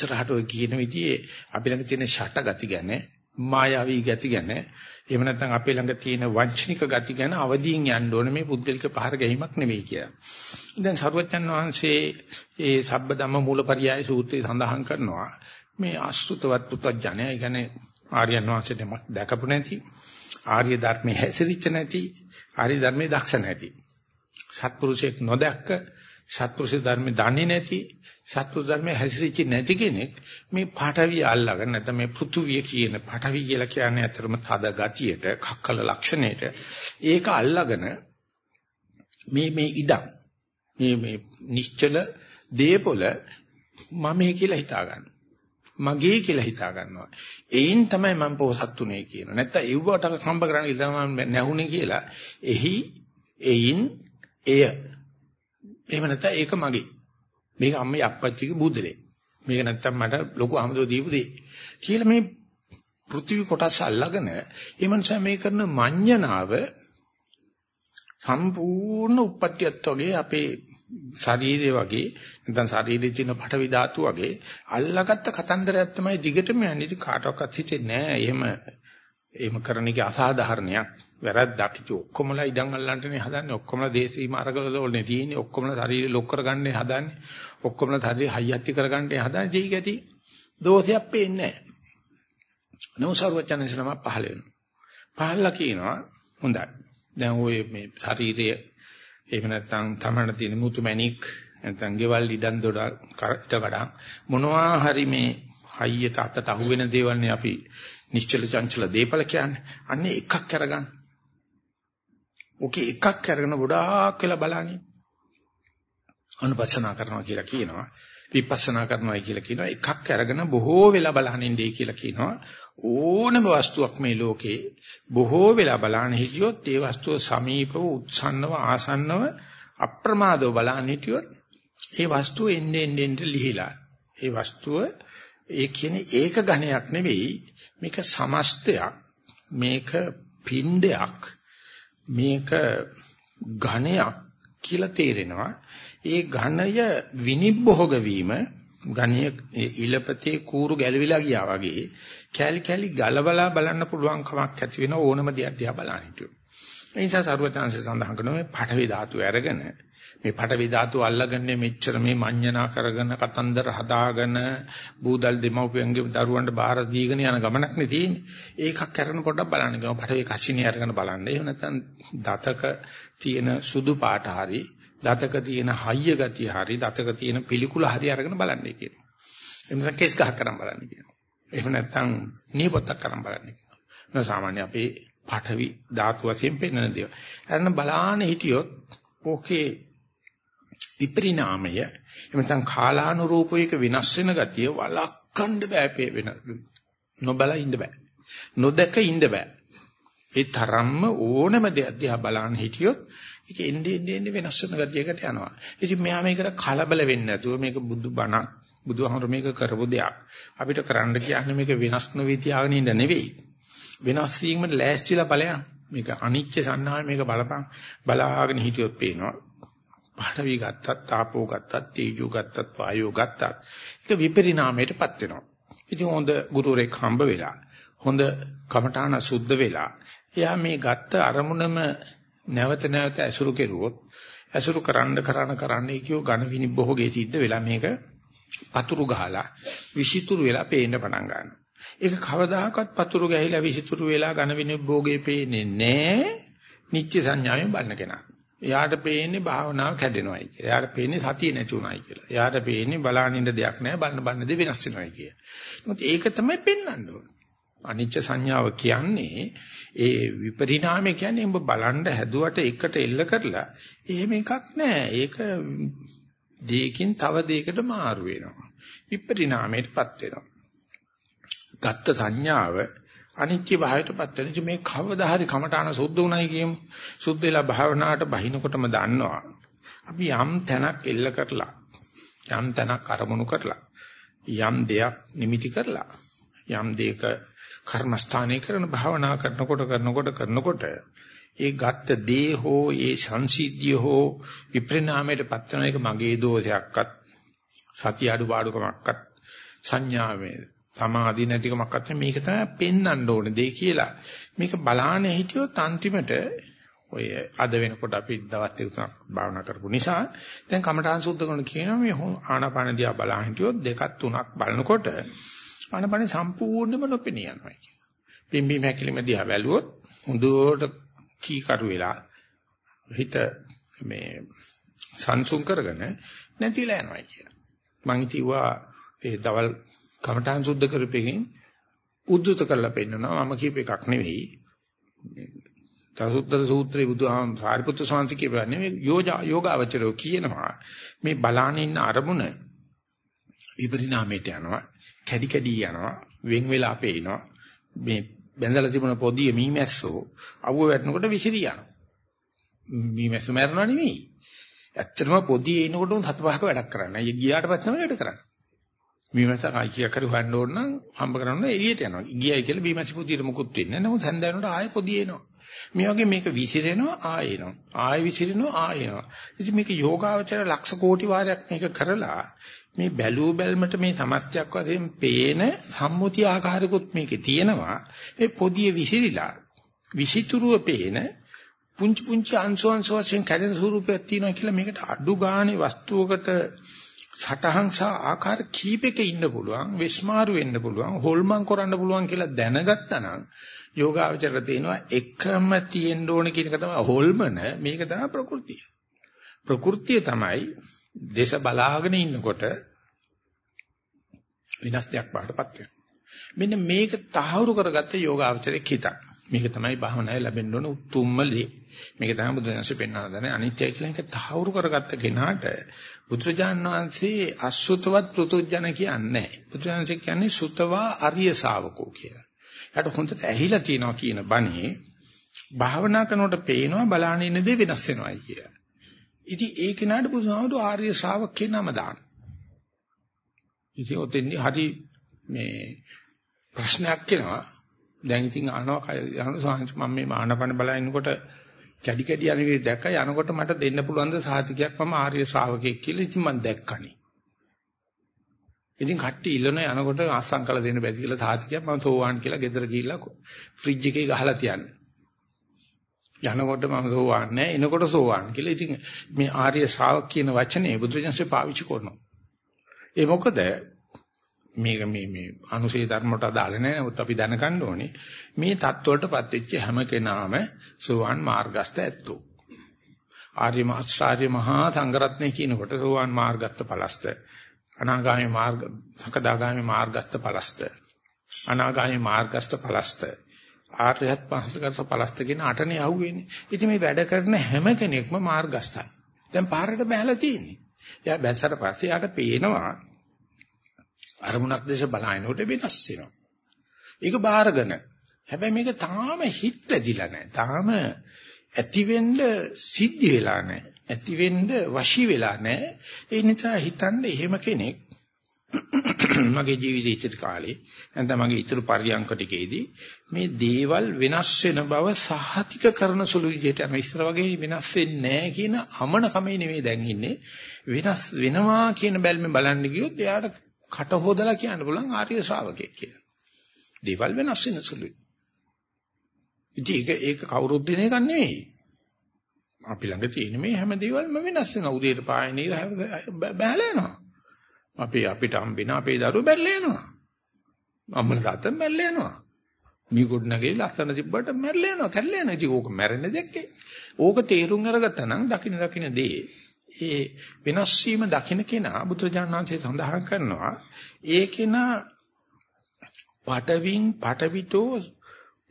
ඉස්සරහට ඔය කියන විදිහේ අපි ළඟ තියෙන ෂට ගති ගැන මායාවී ගති ගැන එහෙම නැත්නම් අපේ ළඟ තියෙන වංචනික ගති ගැන අවදීන් යන්න ඕනේ මේ පුද්ගලික පහර ගැනීමක් නෙවෙයි කියලා. දැන් සරුවචන් වහන්සේ ඒ සබ්බදම්ම මූලපරියාය සූත්‍රයේ සඳහන් කරනවා මේ අසුතවත් පුත්‍ජඥය, ඒ කියන්නේ ආර්යයන් වහන්සේට මක් දැකපු නැති, ආර්ය ධර්මයේ හැසිරිච්ච නැති, ආර්ය ධර්මයේ දක්ෂ නැති. සත්පුරුෂයෙක් නොදැක්ක, සත්පුරුෂ ධර්මයේ දන්නේ නැති, සත්පුරුෂ ධර්මයේ හැසිරිච්ච නැති කෙනෙක් මේ පාඨවිය අල්ලගෙන නැත්නම් මේ පෘථුවිය කියන පාඨවිය කියලා කියන්නේ අතරම තද ගතියට, කක්කල ලක්ෂණයට ඒක අල්ලගෙන මේ මේ ඉඩම් මේ මේ නිශ්චල දේපොළ මම කියලා හිතා ගන්නවා. මගේ කියලා හිතා ගන්නවා. එයින් තමයි මම පොසත්තුනේ කියන. නැත්තම් එව්වට හම්බ කරන්න කියලා මම නැහුනේ කියලා. එහි එයින් එය. එහෙම නැත්නම් ඒක මගේ. මේක අම්මේ අප්පච්චිගේ බුද්ධලේ. මේක නැත්තම් මට ලොකු අහමදෝ දීපු දෙයක්. කියලා මේ පෘථිවි කොටස් අල්ලගෙන ඒ මනුස්සයා මේ කරන මඤ්ඤණාව සම්පූර්ණ උප්පත්තියත් වගේ අපේ ශරීරය වගේ නැත්නම් ශරීරයේ තියෙන පටවි ධාතු වගේ අල්ලාගත්ත කතන්දරයක් තමයි දිගටම යන්නේ. ඉතින් කාටවත් හිතෙන්නේ නැහැ. එහෙම එහෙම කරන එක අසාධාරණයක්. වැරද්දක්. ඉතින් ඔක්කොමලා ඉඩම් අල්ලන්නනේ හදන්නේ. ඔක්කොමලා දේශීය මාර්ගවල වලනේ තියෙන්නේ. ඔක්කොමලා ශරීරය ලොක් කරගන්නේ හදන්නේ. ඔක්කොමලා ශරීරය හයියත්ති කරගන්නේ හදන්නේ. ඒක ඇති දෝෂයක් පේන්නේ නැහැ. නෝසර්වචනසනම පහල වෙනවා. පහලලා කියනවා හොඳයි. දැන් ඔය මේ ශරීරයේ එහෙම නැත්නම් තමන්න තියෙන මුතු මැණික් නැත්නම් ගෙවල් ඉඩම් දොඩ කරට වඩා මොනවා හරි මේ හයියට අතට අහු වෙන දේවල් නේ අපි නිශ්චල චංචල දීපල කියන්නේ. අන්නේ එකක් අරගන්න. ඔකේ එකක් අරගෙන ගොඩාක් වෙලා බලන්නේ. අනුපස්සනා කරනවා කියලා කියනවා. විපස්සනා කරනවා කියලා කියනවා. එකක් අරගෙන බොහෝ වෙලා බලහනින්නේ කියලා කියනවා. ඕනම වස්තුවක් මේ ලෝකේ බොහෝ වෙලා බලන්න හිටියොත් ඒ වස්තුව සමීපව උත්සන්නව ආසන්නව අප්‍රමාදව බලන්න හිටියොත් ඒ වස්තුව එන්නේ එන්නේ ලිහිලා ඒ වස්තුව ඒ කියන්නේ ඒක ඝණයක් නෙවෙයි මේක සමස්තයක් මේක පින්ඩයක් මේක ඝණයක් කියලා තේරෙනවා ඒ ඝණය විනිබ්බෝග වීම ඝණය ඉලපතේ කූරු ගැලවිලා ගියා වගේ කැලි කැලි ගලවලා බලන්න පුළුවන් කමක් ඇති වෙන ඕනම දෙයක් දිහා බලන්න හිටියෝ. ඒ නිසා සරුවචාන්සේ සඳහන් කරනවා මේ පඨවි ධාතු අරගෙන මේ පඨවි ධාතු අල්ලගන්නේ මෙච්චර මේ මඤ්ඤණා කරගෙන කතන්දර හදාගෙන බූදල් දෙමව්පියන්ගේ දරුවන්ට බාර දීගෙන යන ගමනක් නේ තියෙන්නේ. ඒකක් අරගෙන පොඩ්ඩක් බලන්න කියනවා. පඨවි කසිනිය අරගෙන බලන්න. එහෙම නැත්නම් දතක තියෙන සුදු පාට හරි දතක තියෙන හයිය ගතිය හරි දතක තියෙන පිළිකුල හරි අරගෙන බලන්නේ කියනවා. එහෙම නැත්නම් කේස් ගහක් කරන් බලන්න කියනවා. එහෙම නැත්නම් නියපොත්තක් කරන් බලන්නේ. නෝ සාමාන්‍ය අපේ පාඨවි ධාතු වශයෙන් පෙන්වන දේවල්. අරන බලාන හිටියොත් ඕකේ විපරිණාමය එහෙම නැත්නම් කාලානුරූපයක වෙනස් වෙන ගතිය වළක්වන්න බෑ වෙන නොබල ඉන්න බෑ. නොදක ඉන්න බෑ. ඒ තරම්ම ඕනම දෙයක් දිහා බලන්න හිටියොත් ඒක එන්නේ එන්නේ වෙනස් වෙන ගතියකට යනවා. ඉතින් මෙහා මේකට කලබල වෙන්නේ නැතුව මේක බුදු බණක් බුදුහාමර මේක කරපු දෙයක්. අපිට කරන්න කියන්නේ මේක වෙනස් නොවී තියාගෙන ඉන්න නෙවෙයි. වෙනස් වීමට ලෑස්තිලා ඵලයන්. මේක අනිච්ච සංහාය මේක බලපං බලාගෙන හිටියොත් පේනවා. පාඨවි ගත්තත්, තාපෝ ගත්තත්, තේජෝ ගත්තත්, වායෝ ගත්තත් ඒක විපරිණාමයටපත් වෙනවා. ඉතින් හොඳ ගුරුවරයෙක් හම්බ වෙලා, හොඳ කමඨාන සුද්ධ වෙලා, එයා මේ ගත්ත අරමුණම නැවත නැවත ඇසුරු කෙරුවොත්, ඇසුරු කරන්න කරන කරන්න කියෝ ඝන විනිබ්බෝගේ සිද්ධ වෙලා මේක පතුරු ගහලා විසිතුරු වෙලා පේන්න පටන් ගන්නවා. ඒක කවදාකවත් පතුරු ගහිලා විසිතුරු වෙලා ඝන විනිභෝගේ පේන්නේ නැහැ. නිත්‍ය සංඥාවෙන් බලන කෙනා. එයාට පේන්නේ භාවනාව කැඩෙනවයි කියලා. එයාට පේන්නේ සතිය නැති උනායි කියලා. එයාට පේන්නේ බලානින්න දෙයක් නැහැ බලන බලන දේ වෙනස් වෙනවයි කියලා. මොකද ඒක තමයි පෙන්වන්න ඕන. අනිච්ච සංඥාව කියන්නේ ඒ විපරිණාමය කියන්නේ උඹ බලන්න හැදුවට එකට එල්ල කරලා එහෙම එකක් නැහැ. ඒක දෙයකින් තව දෙයකට මාරු වෙනවා. විපරිණාමයටපත් වෙනවා. ගත්ත සංඥාව අනිත්‍ය භාවයටපත් වෙන ඉතින් මේ කවදා හරි කමඨාන සුද්ධ උනායි කියමු. සුද්ධ වෙලා භාවනාවට බහිනකොටම දන්නවා. අපි යම් තැනක් එල්ල කරලා යම් තැනක් අරමුණු කරලා යම් දෙයක් නිමිති කරලා යම් දෙයක කර්මස්ථානයේ කරන භාවනා කරනකොට කරනකොට කරනකොට ඒ ගත්ත දේ හෝ ඒ සංසිද්ධිය හෝ විපරිණාමයට පත් වෙන එක මගේ දෝෂයක්වත් සතිය අඩුපාඩුකමක්වත් සංඥාවේ සමාධි නැතිකමක් අත්‍ය මේක තමයි පෙන්වන්න ඕනේ දෙය කියලා. මේක බලානේ හිටියොත් අන්තිමට ඔය අද වෙනකොට අපි දවස් දෙක තුනක් භාවනා කරපු නිසා දැන් කමඨාන් සුද්ධ කරන කියනවා මේ ආනාපාන දිහා බලා හිටියොත් දෙකක් තුනක් බලනකොට ආනාපාන සම්පූර්ණයෙන්ම නොපෙනී යනවා කියන. පිම්බීම හැකිලිම දිහා බැලුවොත් හොඳට කීකරු වෙලා හිත මේ සංසුන් කරගෙන නැතිලා යනවා කියන. මං හිතුවා ඒ දවල් කමඨාන් සුද්ධ කරපෙකින් උද්දුත කරලා පෙන්නනවා. මම කියප එකක් නෙවෙයි. තසුත්තර සූත්‍රයේ බුදුහාම සාරිපුත්‍ර ස්වාමීන් කියපන්නේ මේ යෝජා යෝගාවචරෝ කියනවා මේ බලාන ඉන්න අරමුණ විපරිණාමයට යනවා කැඩි කැඩි යනවා වෙන් වෙලා පේනවා. මේ බැඳලා තිබුණ පොදිය මීමැස්සෝ අවුව වැටෙනකොට විසිරී යනවා. මීමැස්සෝ මැරෙනව නෙවෙයි. ඇත්තටම පොදියේ එනකොටම හත පහක වැඩක් කරන්නේ. අය ගියාට පස්සේ තමයි වැඩ කරන්නේ. බීමස කයිකියක් හරි හොයන්න ඕන නම් හම්බ කරන්න එළියට යනවා. ගියයි කියලා බීමස පොදියට මුකුත් වෙන්නේ නැහැ. නමුත් හැන්දෑනට ආයෙ පොදිය එනවා. මේ වගේ මේක විසිරෙනවා ආයෙ එනවා. ආයෙ විසිරෙනවා ආයෙ එනවා. ඉතින් මේක යෝගාවචර ලක්ෂ කෝටි වාරයක් මේක කරලා මේ බැලූ බැල්මට මේ සමස්තයක් වශයෙන් පේන සම්මුති ආකාරයකුත් මේකේ තියෙනවා. ඒ පොදිය විසිරිලා විසිතුරුව පේන පුංචි පුංචි අංශු අංශ වශයෙන් කැඩෙන ස්වරූපයක් තියෙනවා කියලා මේකට අඩු ගානේ වස්තුවකට සටහන් සහ ආකාර කීපයක ඉන්න පුළුවන් විස්මාරු වෙන්න පුළුවන් හොල්මන් කරන්න පුළුවන් කියලා දැනගත්තා නම් යෝගාවචර තේනවා එකම තියෙන්න ඕන කියන එක තමයි හොල්මන මේක තමයි ප්‍රകൃතිය. ප්‍රകൃතිය තමයි දේශ බලාගෙන ඉන්නකොට විනාශයක් බාටපත් වෙනවා. මෙන්න මේක තහවුරු කරගත්ත යෝගාවචරයේ හිතක්. මේක තමයි භාවනාවේ ලැබෙන්න ඕන උතුම්ම දේ. මේක තමයි බුදුරජාණන්සේ පෙන්වන්න දන්නේ අනිත්‍යයි කියලා එක තහවුරු කරගත්ත කෙනාට බුදුරජාණන් වහන්සේ අසුතවත් පෘතුජන කියන්නේ නැහැ. බුදුරජාණන්සේ කියන්නේ සුතවා අරිය ශාවකෝ කියලා. යාට හොඳට ඇහිලා තියෙනවා කියන බණේ භාවනා කරනකොට පේනවා බලාගෙන ඉන්න දේ වෙනස් වෙනවායි කියලා. ඉතින් ඒ කෙනාට බුදුහාමුදුරු ආර්ය ශ්‍රාවකේ නම දාන. ඉතින් ඔතෙන්දි හරි මේ ප්‍රශ්නයක් එනවා දැන් ඉතින් අහනවා අහන සාංශ මම මේ ආනපන බලනකොට කැඩි කැඩි යන විදිහ දැක්ක යනකොට මට දෙන්න පුළුවන් ද සාතිකයක් මම ආර්ය ශ්‍රාවකෙක් කියලා ඉතින් මම දැක්කනේ. ඉතින් කට්ටි ඉල්ලන යනකොට අස්සම් කළ දෙන්න බැරි කියලා සාතිකයක් මම සෝවාන් කියලා ගෙදර ගිහිල්ලා ෆ්‍රිජ් එකේ ගහලා තියන්නේ. යනකොට මම සෝවාන් නෑ එනකොට සෝවාන් කියලා. ඉතින් මේ ආර්ය ශ්‍රාවක කියන වචනේ බුදුරජාණන්සේ පාවිච්චි කරනවා. ඒ මොකද මේක මේ මේ අනුසේ ධර්මයට අදාළ නැහැ. නමුත් අපි දැනගන්න ඕනේ මේ தත්වලටපත් වෙච්ච හැම කෙනාම සෝවාන් මාර්ගස්ත ඇත්තෝ. ආර්ය මාස්ටාර්ය මහා සංඝරත්නය කියනකොට සෝවාන් මාර්ගස්ත පලස්ත. අනාගාමී මාර්ග සකදාගාමී මාර්ගස්ත පලස්ත. අනාගාමී මාර්ගස්ත පලස්ත. ආර්යහත් පහසකස පලස්ත කියන අටනේ අහුවෙන්නේ. ඉතින් මේ වැඩ කරන හැම කෙනෙක්ම මාර්ගස්තයි. දැන් පාරට බහැලා තියෙන්නේ. එයා බැස්සට පස්සේ යාට පේනවා අරමුණක් දැස බලනකොට වෙනස් වෙනවා. ඒක බාරගෙන. හැබැයි මේක තාම හිත වැදිලා නැහැ. තාම ඇති වෙන්න සිද්ධ වෙලා නැහැ. ඇති වෙන්න වශී වෙලා නැහැ. ඒ නිසා හිතන්නේ එහෙම කෙනෙක් මගේ ජීවිතයේ ඉච්ඡිත කාලේ නැත්නම් මගේ ඊතුරු පරියන්ක ටිකේදී මේ දේවල් වෙනස් වෙන බව සහතික කරන සුළු විදිහට යන ඉස්සර වගේ වෙනස් වෙන්නේ නැහැ කියන අමන කමේ නෙමෙයි දැන් ඉන්නේ වෙනස් වෙනවා කියන බැල්මෙන් බලන්න ගියොත් එයාට කට හොදලා කියන්න පුළුවන් ආර්ය ශ්‍රාවකයෙක් කියලා. දේවල් වෙනස් වෙන සුළුයි. ඉතින් ඒක ඒක කවුරුත් දෙන එකක් නෙවෙයි. අපි ළඟ තියෙන මේ හැම දේවල්ම වෙනස් වෙනවා. උදේට පායන ඉර බැහැලා යනවා. අපි අපිට හම්බෙන අපේ දරුවෝ බැල්ලා යනවා. අම්මලා තාත්තා බැල්ලා යනවා. මේ ගොඩනගේ ලස්සන තිබ්බට මැරලා යනවා. කැඩලා යනවා. ඉතින් ඕක මැරෙන්නේ දැක්කේ. ඕක තේරුම් අරගත්තා නම් දකින්න දකින්න දේ ඒ වෙනස් වීම දකින්න කෙනා බුදුරජාණන් වහන්සේ සඳහන් කරනවා ඒ කෙනා පටවින් පටවිතෝ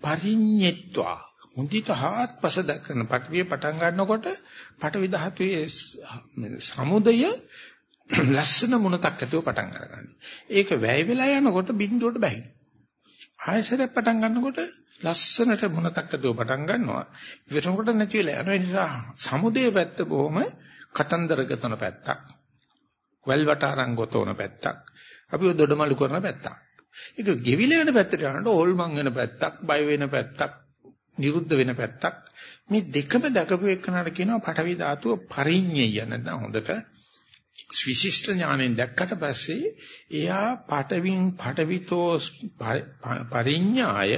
පරිඤ්ඤත්වා මුදිත හාත්පස දක්වන පටවිය පටන් ගන්නකොට පටවි ධාතුවේ සමුදය ලස්සන මුණතක් ඇතුව පටන් ගන්නවා. ඒක වැය වෙලා යනකොට බිඳුවට බැහැ. ආයසරයක් පටන් ගන්නකොට ලස්සනට මුණතක් ඇතුව පටන් ගන්නවා. ඉවරනකොට නැති වෙලා යනවා. ඒ නිසා සමුදේ පැත්ත බොහොම කතන්දර ගතන පැත්තක්. වැල්වට අරන් ගොතවන පැත්තක්. අපි දොඩමලු කරන පැත්තක්. ඒක ගෙවිල යන පැත්තට යනකොට ඕල්මන් වෙන පැත්තක්, බය වෙන පැත්තක්, නිරුද්ධ වෙන පැත්තක්. මේ දෙකම දකපු එකනට කියනවා පඨවි ධාතුව පරිඤ්ඤය නැත්නම් හොඳට විශිෂ්ට ඥාණයෙන් දැක්කට පස්සේ එයා පටවින් පටවිතෝ පරිඥාය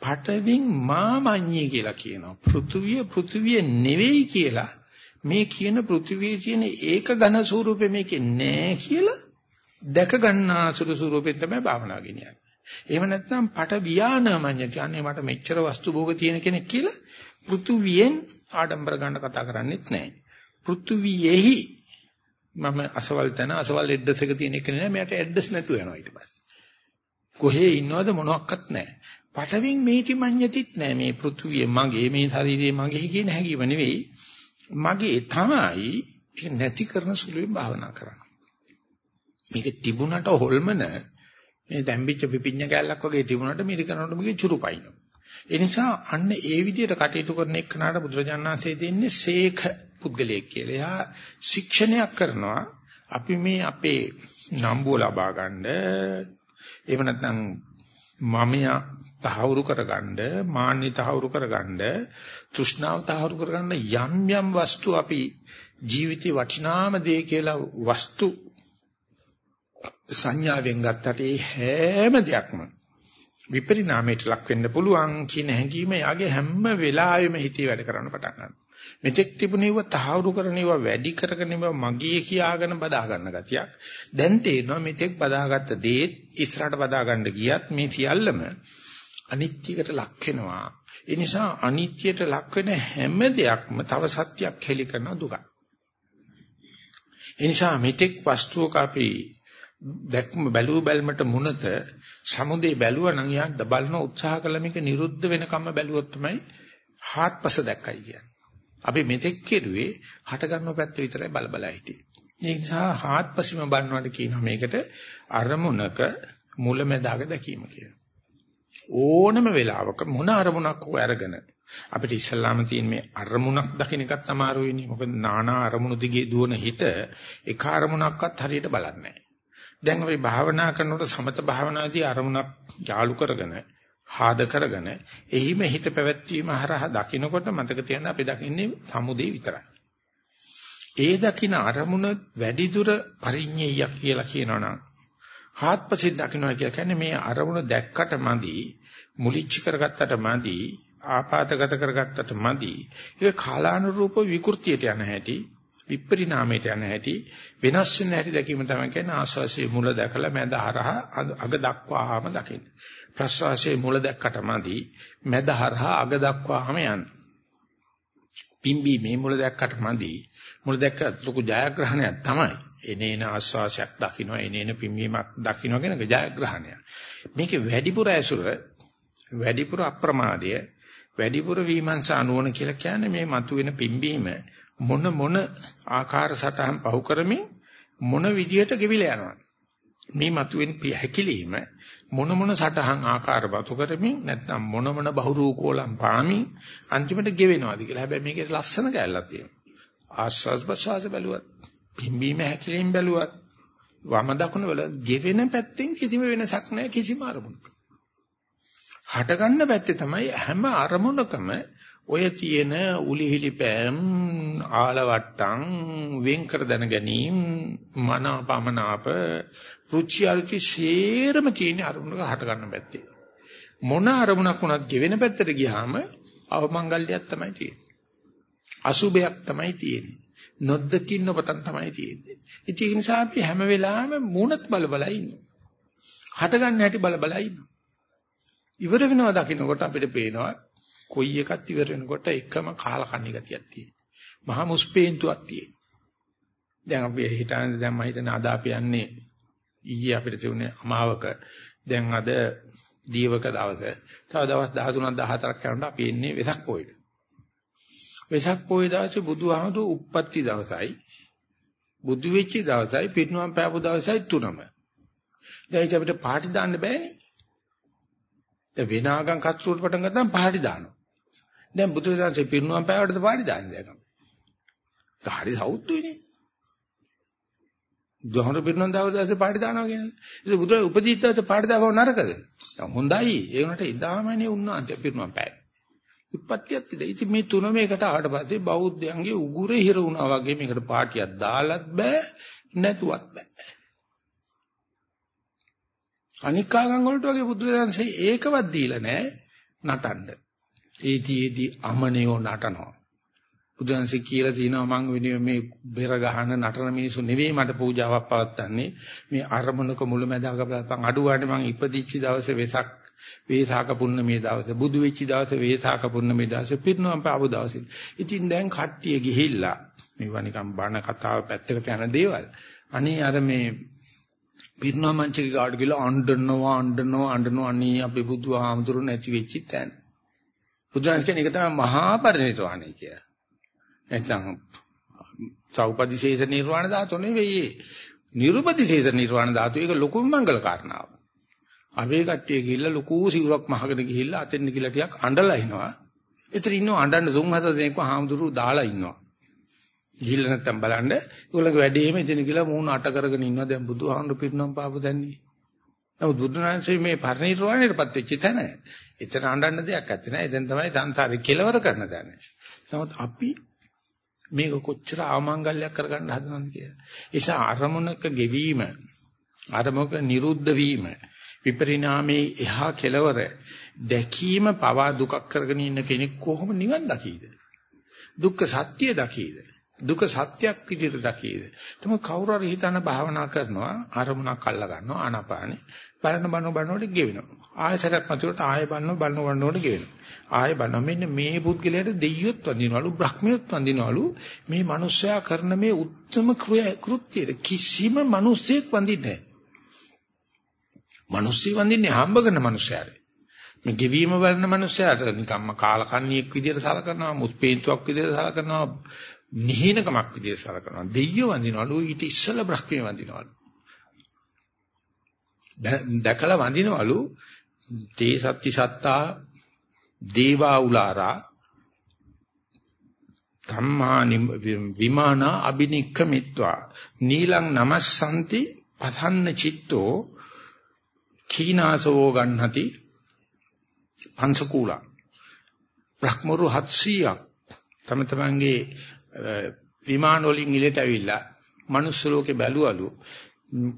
පටවින් මාමඤ්ඤී කියලා කියනවා. පෘථුවිය පෘථුවිය නෙවෙයි කියලා මේ කියන පෘථුවියේ තියෙන ඒක ඝන ස්වරූපෙ මේකේ නෑ කියලා දැක ගන්නා සුදු ස්වරූපෙන් තමයි භාවනාව ගෙනියන්නේ. එහෙම නැත්නම් පට වියානමඤ්ඤ කියන්නේ මට මෙච්චර වස්තු භෝග තියෙන කෙනෙක් කියලා පෘථුවියෙන් ආඩම්බර ගන්න කතා කරන්නේත් නැහැ. පෘථුවියෙහි මම අසවල් තැන අසවල් ඇඩ්‍රස් එක තියෙන එක නෑ මෙයාට ඇඩ්‍රස් නැතුව යනවා ඊට පස්සේ. කොහේ ඉන්නවද මොනවත් නැහැ. පටවින් මේටි මඤ්ඤතිත් නෑ මේ පෘථුවිය මගේ මේ ශරීරය මගේ කියන හැඟීම නෙවෙයි. මගේ තමයි ඒක නැති කරන සුළුවෙන් භාවනා කරන්න. මේක තිබුණට හොල්මන මේ දැම්බිච්ච පිපිඤ්ඤ කැලක් වගේ තිබුණට මේක කරනකොට මේක චුරුපයින්. ඒ නිසා අන්න ඒ විදිහට කටයුතු කරන එක්කනට බුදුරජාණන්සේ දෙන්නේ සේඛ පුද්ගලයෙක් කියලා. එයා ශික්ෂණයක් කරනවා අපි මේ අපේ නම්බුව ලබා ගන්න එහෙම නැත්නම් මමියා තහවුරු කරගන්න මාන්නි තහවුරු කරගන්න තෘෂ්ණාව තහවුරු කරගන්න යම් යම් වස්තු අපි ජීවිතේ වටිනාම දේ කියලා වස්තු සංඥාවෙන් ගත්තට ඒ හැම දෙයක්ම විපරිණාමයට ලක් වෙන්න පුළුවන් කියන හැඟීම යාගේ හැම වෙලාවෙම හිතේ වැඩ කරන්න පටන් ගන්නවා. මෙතෙක් තිබුණේව තහවුරු කරණේව වැඩි කරගෙනව මගියේ කියාගෙන බදා ගන්න ගතියක්. දැන් තේරෙනවා මෙතෙක් බදාගත්ත දේත් ඉස්සරහට බදා ගන්න ගියත් මේ සියල්ලම අනිත්‍යයකට ලක් වෙනවා. ඒ නිසා අනිත්‍යයට ලක් වෙන හැම දෙයක්ම තව සත්‍යයක් හෙලි කරන දුකයි. ඒ නිසා මෙතෙක් වස්තුවක අපි දැක්ම බැලූ බැල්මට මුනත සමුදේ බැලුවා නම් යා බලන උත්සාහ කළ මේක නිරුද්ධ වෙනකම්ම බැලුවොත් තමයි හාත්පස දැක්කයි කියන්නේ. අපි මෙතෙක් කෙරුවේ හට ගන්නව පැත්ත විතරයි බල බල හිටියේ. ඒ නිසා හාත්පසීම බලනවාට කියනවා මේකට අරමුණක මුලැමැදාග දැකීම කියලා. ඕනම වෙලාවක මොන අරමුණක් හෝ අරගෙන අපිට ඉස්සල්ලාම තියෙන මේ අරමුණක් දකින්න එකත් අමාරුයිනේ. මොකද নানা අරමුණු දිගේ දුවන හිත එක අරමුණක්වත් හරියට බලන්නේ නැහැ. දැන් අපි භාවනා කරනකොට සමත භාවනාදී අරමුණක් යාලු කරගෙන ආද කරගෙන එහිම හිත පැවැත්වීම හරහා දකින්නකොට මතක තියාගන්න අපි දකින්නේ සමුදේ විතරයි. ඒ දකින්න අරමුණ වැඩි දුර පරිඤ්ඤය කියලා කියනවනම් හාත්පසින් දකින්නවා කියලා කියන්නේ මේ අරමුණ දැක්කට මදි මුලිච්ච කරගත්තට මදි ආපాతගත කරගත්තට මදි ඒක කාලානුරූප විකෘතියට යන හැටි විපරිණාමයට යන හැටි වෙනස් වෙන හැටි දැකීම තමයි කියන්නේ ආස්වාසියේ මුල දැකලා මැද හරහා අග දක්වාම දකින්න. ප්‍රස්වාසයේ මුල දැක්කට මදි මැද හරහා අග දක්වාම යන්න. පිම්බි මේ මුල දැක්කට මදි මුල දැක්ක ලොකු ජයග්‍රහණයක් තමයි. එනේන ආස්වාසයක් දකින්න එනේන පිම්බීමක් දකින්න කියන ජයග්‍රහණය. මේකේ වැඩිපුර ඇසුර වැඩිපුර අප්‍රමාදය වැඩිපුර විමර්ශන නුවණ කියලා කියන්නේ මේ මතුවෙන පිම්බීම මොන මොන ආකාර සටහන් පහු කරමින් මොන විදියට ගෙවිලා යනවා මේ මතුවෙන හැකිලිම මොන මොන සටහන් ආකාර බතු කරමින් නැත්නම් මොන මොන බහුරූකෝලම් පාමින් අන්තිමට ගෙවෙනවාද කියලා. හැබැයි මේකේ ලස්සන කැලලක් තියෙනවා. ආස්වාස් ප්‍රසවාස බැලුවත්, පිම්බීම හැකිලිම බැලුවත්, වම දකුණ වල ගෙවෙන පැත්තෙන් කිසිම වෙනසක් නැහැ කිසිම අරමුණක. හට ගන්න පැත්තේ තමයි හැම අරමුණකම ඔය තියෙන උලිහිලි පෑම් ආලවට්ටම් වෙන් කර දැන ගැනීම මනාපමනාප රුචි අරුචි සේරම තියෙන අරමුණක හට ගන්න පැත්තේ. මොන අරමුණක් වුණත් ගෙවෙන පැත්තට ගියාම අවමංගල්‍යයක් තමයි තියෙන්නේ. අසුබයක් තමයි තියෙන්නේ. නොද්දකින් නොපතන් තමයි තියෙන්නේ. ඉතින් ඒ නිසා අපි හැම වෙලාවෙම මූණත් බල බල ඉන්නවා හට ගන්න හැටි බල බල ඉන්නවා ඉවර වෙනවා දකින්නකොට අපිට පේනවා කොයි එකක් ඉවර වෙනකොට එකම කාල කන්නි ගතියක් තියෙනවා. මහා මුස්පේන්තුවක් තියෙනවා. දැන් අපි හිතන්නේ දැන් මම හිතන්නේ අද අපි යන්නේ ඊයේ අපිට තිබුණේ අමාවක. දැන් අද දීවක දවස. තව දවස් 13ක් 14ක් යනකොට අපි එන්නේ වෙසක් පොයට. වෙසක් පොය දවසේ බුදුහාමුදුරු උප්පත්ති දවසයි. බුදු වෙච්ච දවසයි පිරිනුවම් පෑපු දවසයි තුනම. දැන් අපිට පාටි දාන්න බෑනේ. දැන් වෙනාගම් කච්චුවට පටන් ගත්තාම පාටි දානවා. දැන් බුදුරජාණන්සේ පිරිනුවම් පෑවටද පාටි දාන්නේ දැන්. ඒක හරි සෞත්තුයිනේ. බුදුහාමර පිරිනුවම් දාවදාසේ පාටි දානවා කියන්නේ. ඒක බුදුර උපදීත්තාසේ පාටි දාවව නරකද? දැන් හොඳයි. ඒ වුණාට ඉදාමනේ උන්නාන්ත පිරිනුවම් පෑයි. උප්පත්තියක් තියද. ඉතින් මේ තුන මේකට ආවට පස්සේ බෞද්ධයන්ගේ උගුරේ හිර වුණා වගේ මේකට පාටියක් දාලත් බෑ. නැතුවත් බෑ. අනිකාගම් වලට වගේ බුදුරජාන්සේ ඒකවත් දීලා නැහැ නටන්න. ඒතිෙදි අමනියෝ නටනවා. බුදුන්සේ කියලා තිනවා මං වෙනුවෙන් මේ බෙර ගහන නටන මිනිස්සු නෙවෙයි මට පූජාවක් පවත්වන්නේ මේ අරමුණක මුලැමැදාක බලපන් අඩුවානේ මං ඉපදිච්ච දවසේ වෙසක් වේසාක පුන්නමේ දවසේ බුදු වෙච්ච දවසේ වේසාක පුන්නමේ දවසේ පිරිනවම් පාපු දවසේ ඉතින් දැන් කට්ටිය ගිහිල්ලා මේවා නිකන් බණ කතාව පැත්තකට යන දේවල් අනේ අර මේ පිරිනවම් මංචකේ කාඩ ගිහලා අඬනවා අඬනවා අඬනවා අනේ අපේ බුදුහාමුදුරු නැති වෙච්ච තැන බුදුරජාණන් කියන එක තමයි මහා පරිණිරවාණය කියලා නැත්නම් සෞපදිශේෂ නිර්වාණ ධාතු නෙවෙයි. නිරුපදිශේෂ නිර්වාණ ධාතු ඒක ලොකුම මංගල කාරණාව. අවේ කට්ටිය ගිහිල්ලා ලොකු සිවුරක් මහගෙන ගිහිල්ලා අතෙන් ගිහිල්ලා ටිකක් අඬලා එනවා. එතන ඉන්නව අඬන්න තුන් හතර දෙනෙක්ව හාමුදුරුවෝ දාලා ඉන්නවා. ගිහිල්ලා නැත්තම් බලන්න ඒගොල්ලන්ගේ වැඩේම එතන ගිහිල්ලා මූණ අට කරගෙන ඉන්නවා. දැන් බුදුහාමුදුරු පිරිනම් පාපු දැන්නේ. නමුත් බුදුනාංශයේ මේ පරිණිරවාණයටපත් වෙච්ච තැන. එතන අඬන්න දෙයක් නැත්තේ නෑ. එතෙන් තමයි සංසාරේ කෙලවර කරන තැන. නමුත් අපි මේක කොච්චර ආමංගල්‍යයක් කරගන්න හදනවද කියලා. ඒසා අරමුණක ගෙවීම අරමුණක නිරුද්ධ වීම විපරිණාමයේ එහා කෙලවර දැකීම පවා දුකක් කරගෙන ඉන්න කෙනෙක් කොහොම නිවන් දකීද? දුක්ඛ සත්‍ය දකීද? දුක සත්‍යක් විදිහට දකීද? තම කවුරු හරි හිතන භාවනා කරනවා අරමුණක් අල්ල ගන්නවා ආනාපානේ බලන බන බනකොට ගෙවෙනවා. ආයසරක් මතුවට ආය බලන බන බනකොට ගෙවෙනවා. ආය බලන මෙන්න මේ පුද්ගලයාට දෙයියොත් වඳිනවලු බ්‍රහ්මියොත් වඳිනවලු මේ මිනිස්සයා කරන මේ උත්තරම කෘත්‍යය කිසිම මිනිසෙක් වඳින්නේ නැහැ. මිනිස්සු වඳින්නේ හම්බ කරන මිනිස්සයාට. මේ ගෙවීම බලන මිනිස්සයාට නිකම්ම කාලකන්ණියෙක් විදියට සලකනවා මුත්පේන්තුවක් විදියට සලකනවා නිහිනකමක් විදියට සලකනවා. දෙයියෝ වඳිනවලු ඊට ඉස්සෙල්ලා බ්‍රහ්මිය වඳිනවලු. දැකලා වඳිනවලු. තේ සත්‍ති සත්තා දේවා උලාරා ධම්මා විමාන අබිනික්කමිත්වා නීලං නමස්සන්ති පතන්න චිත්තෝ කීනාසෝ ගන්නති පංසකූල. බ්‍රහ්මරු 700ක් තම තමන්ගේ විමාන වලින් ඉලට ඇවිල්ලා මනුස්ස ලෝකේ බැලුවලු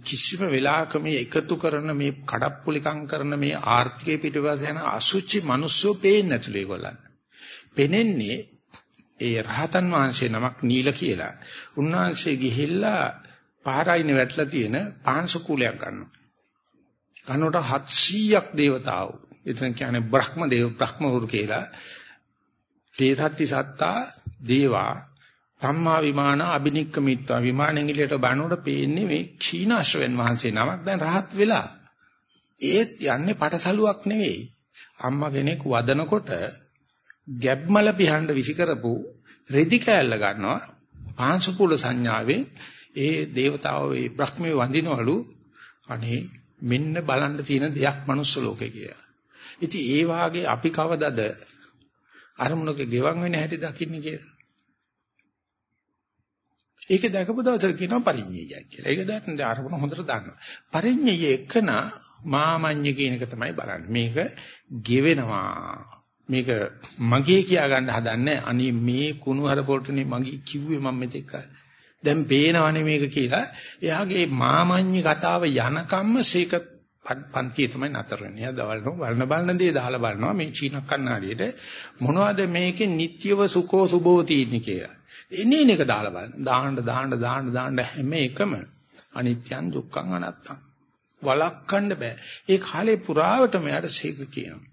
කිසිම වෙලාවක මේ එකතු කරන මේ කඩප්පුලිකම් කරන මේ ආර්ථිකය පිටපස්ස යන අසුචි මිනිස්සු පේන්නේ නැතුළු ඒගොල්ලන්. පෙනෙන්නේ ඒ රහතන් වහන්සේ නමක් නීල කියලා. උන්වහන්සේ ගිහිල්ලා පාරයිනේ වැටලා තියෙන පාංශ කුලයක් ගන්නවා. කනට 700ක් දේවතාවෝ. එතන කියන්නේ බ්‍රහ්ම දේව බ්‍රහ්මවරු කියලා. තේසත්ති සත්තා දේවා සම්මා විමාන අබිනික්කමිත්වා විමානෙන් එළියට බනනකොට පේන්නේ මේ ක්ෂීණාශ්‍රවෙන් වහන්සේ නමක් දැන් රහත් වෙලා. ඒත් යන්නේ පටසලුවක් නෙවෙයි. අම්මා කෙනෙක් වදනකොට ගැබ්මල පිහඬ විසි කරපු රෙදි කෑල්ල ගන්නවා පාංශුකුල සංඥාවේ ඒ దేవතාවෝ ඒ බ්‍රහ්මයේ වඳිනවලු අනේ මෙන්න බලන්න තියෙන දෙයක් manuss ලෝකේ කියලා. ඉතින් ඒ වාගේ අපි කවදද අරමුණක ගෙවන් වෙන හැටි දකින්නේ කියලා. ඒක දැකපු දවසට කියනවා පරිඤ්ඤයයි කියලා. ඒක දැක්කම අරමුණ හොඳට දන්නවා. පරිඤ්ඤය එකන මාමඤ්ඤ කියන එක තමයි බලන්නේ. මේක ගෙවෙනවා. මේක මගේ කියා ගන්න හදන්නේ අනේ මේ කුණු හර පොල්ටනේ මගේ කිව්වේ මම මෙතෙක් දැන් පේනවනේ මේක කියලා. එයාගේ මාමඤ්ඤ කතාව යනකම්ම සීක පන්තිය තමයි නතර වෙන්නේ. එයා දවල්නෝ බලන බලන දේ දාලා බලනවා මේ චීන කන්නාඩියට මොනවද මේකේ නිට්‍යව සුඛෝ සුභෝ තියෙන්නේ කියලා. එන්නේ එක දාලා බලන්න. දාන්න දාන්න දාන්න දාන්න හැම එකම අනිත්‍යං දුක්ඛං අනත්තං. වළක්වන්න බෑ. ඒ කාලේ පුරාවටම යාට සීක කියනවා.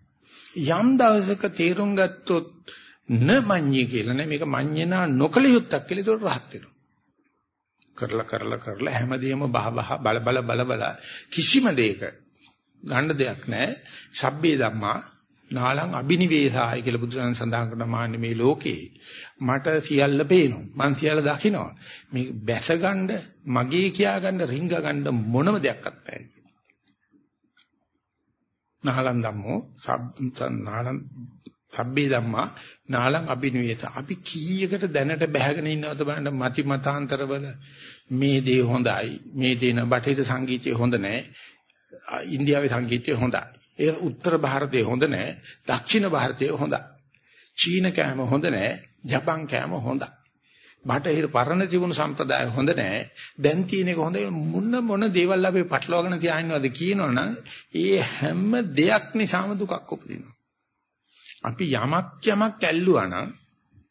යම් දවසක තේරුම් ගත්තොත් න මඤ්ඤී කියලා නේ මේක මඤ්ඤනා නොකල යුත්තක් කියලා ඒක රහත් වෙනවා. කරලා කරලා කරලා හැමදේම බහ බහ බල බල බල බල කිසිම දෙයක ගන්න දෙයක් නැහැ. සබ්බේ ධම්මා නාලං අබිනිවේසාය කියලා බුදුසසුන සඳහන් කරන මාන්නේ මේ ලෝකේ. මට සියල්ල පේනවා. මං සියල්ල දකිනවා. මේ බැස ගන්න මගේ කියා ගන්න රිංග ගන්න මොනම දෙයක් අත්හැයි නාලං ධම්මෝ සබ් නාලං සබ්බේ ධම්මා නාලං අබිනිවේස අපි කීයකට දැනට බැහැගෙන ඉන්නවද බලන්න මති මතාන්තරවල මේ දේ හොඳයි මේ දේන බටහිර සංගීතය හොඳ නැහැ. ඉන්දියාවේ සංගීතය හොඳයි. ඒ උත්තර ಭಾರತයේ හොඳ නැහැ. දක්ෂිණ ಭಾರತයේ හොඳයි. චීන කෑම හොඳ නැහැ. ජපන් කෑම හොඳයි. බටහිර පරණ තිබුණු සම්ප්‍රදාය හොඳ නැහැ. දැන් තියෙන එක හොඳයි මොන මොන දේවල් අපි පටලවාගෙන තියාගෙනවද කියනවනම් ඒ හැම දෙයක් නිසාම දුකක් උපදිනවා. අපි යමක් යමක් ඇල්ලුවා නම්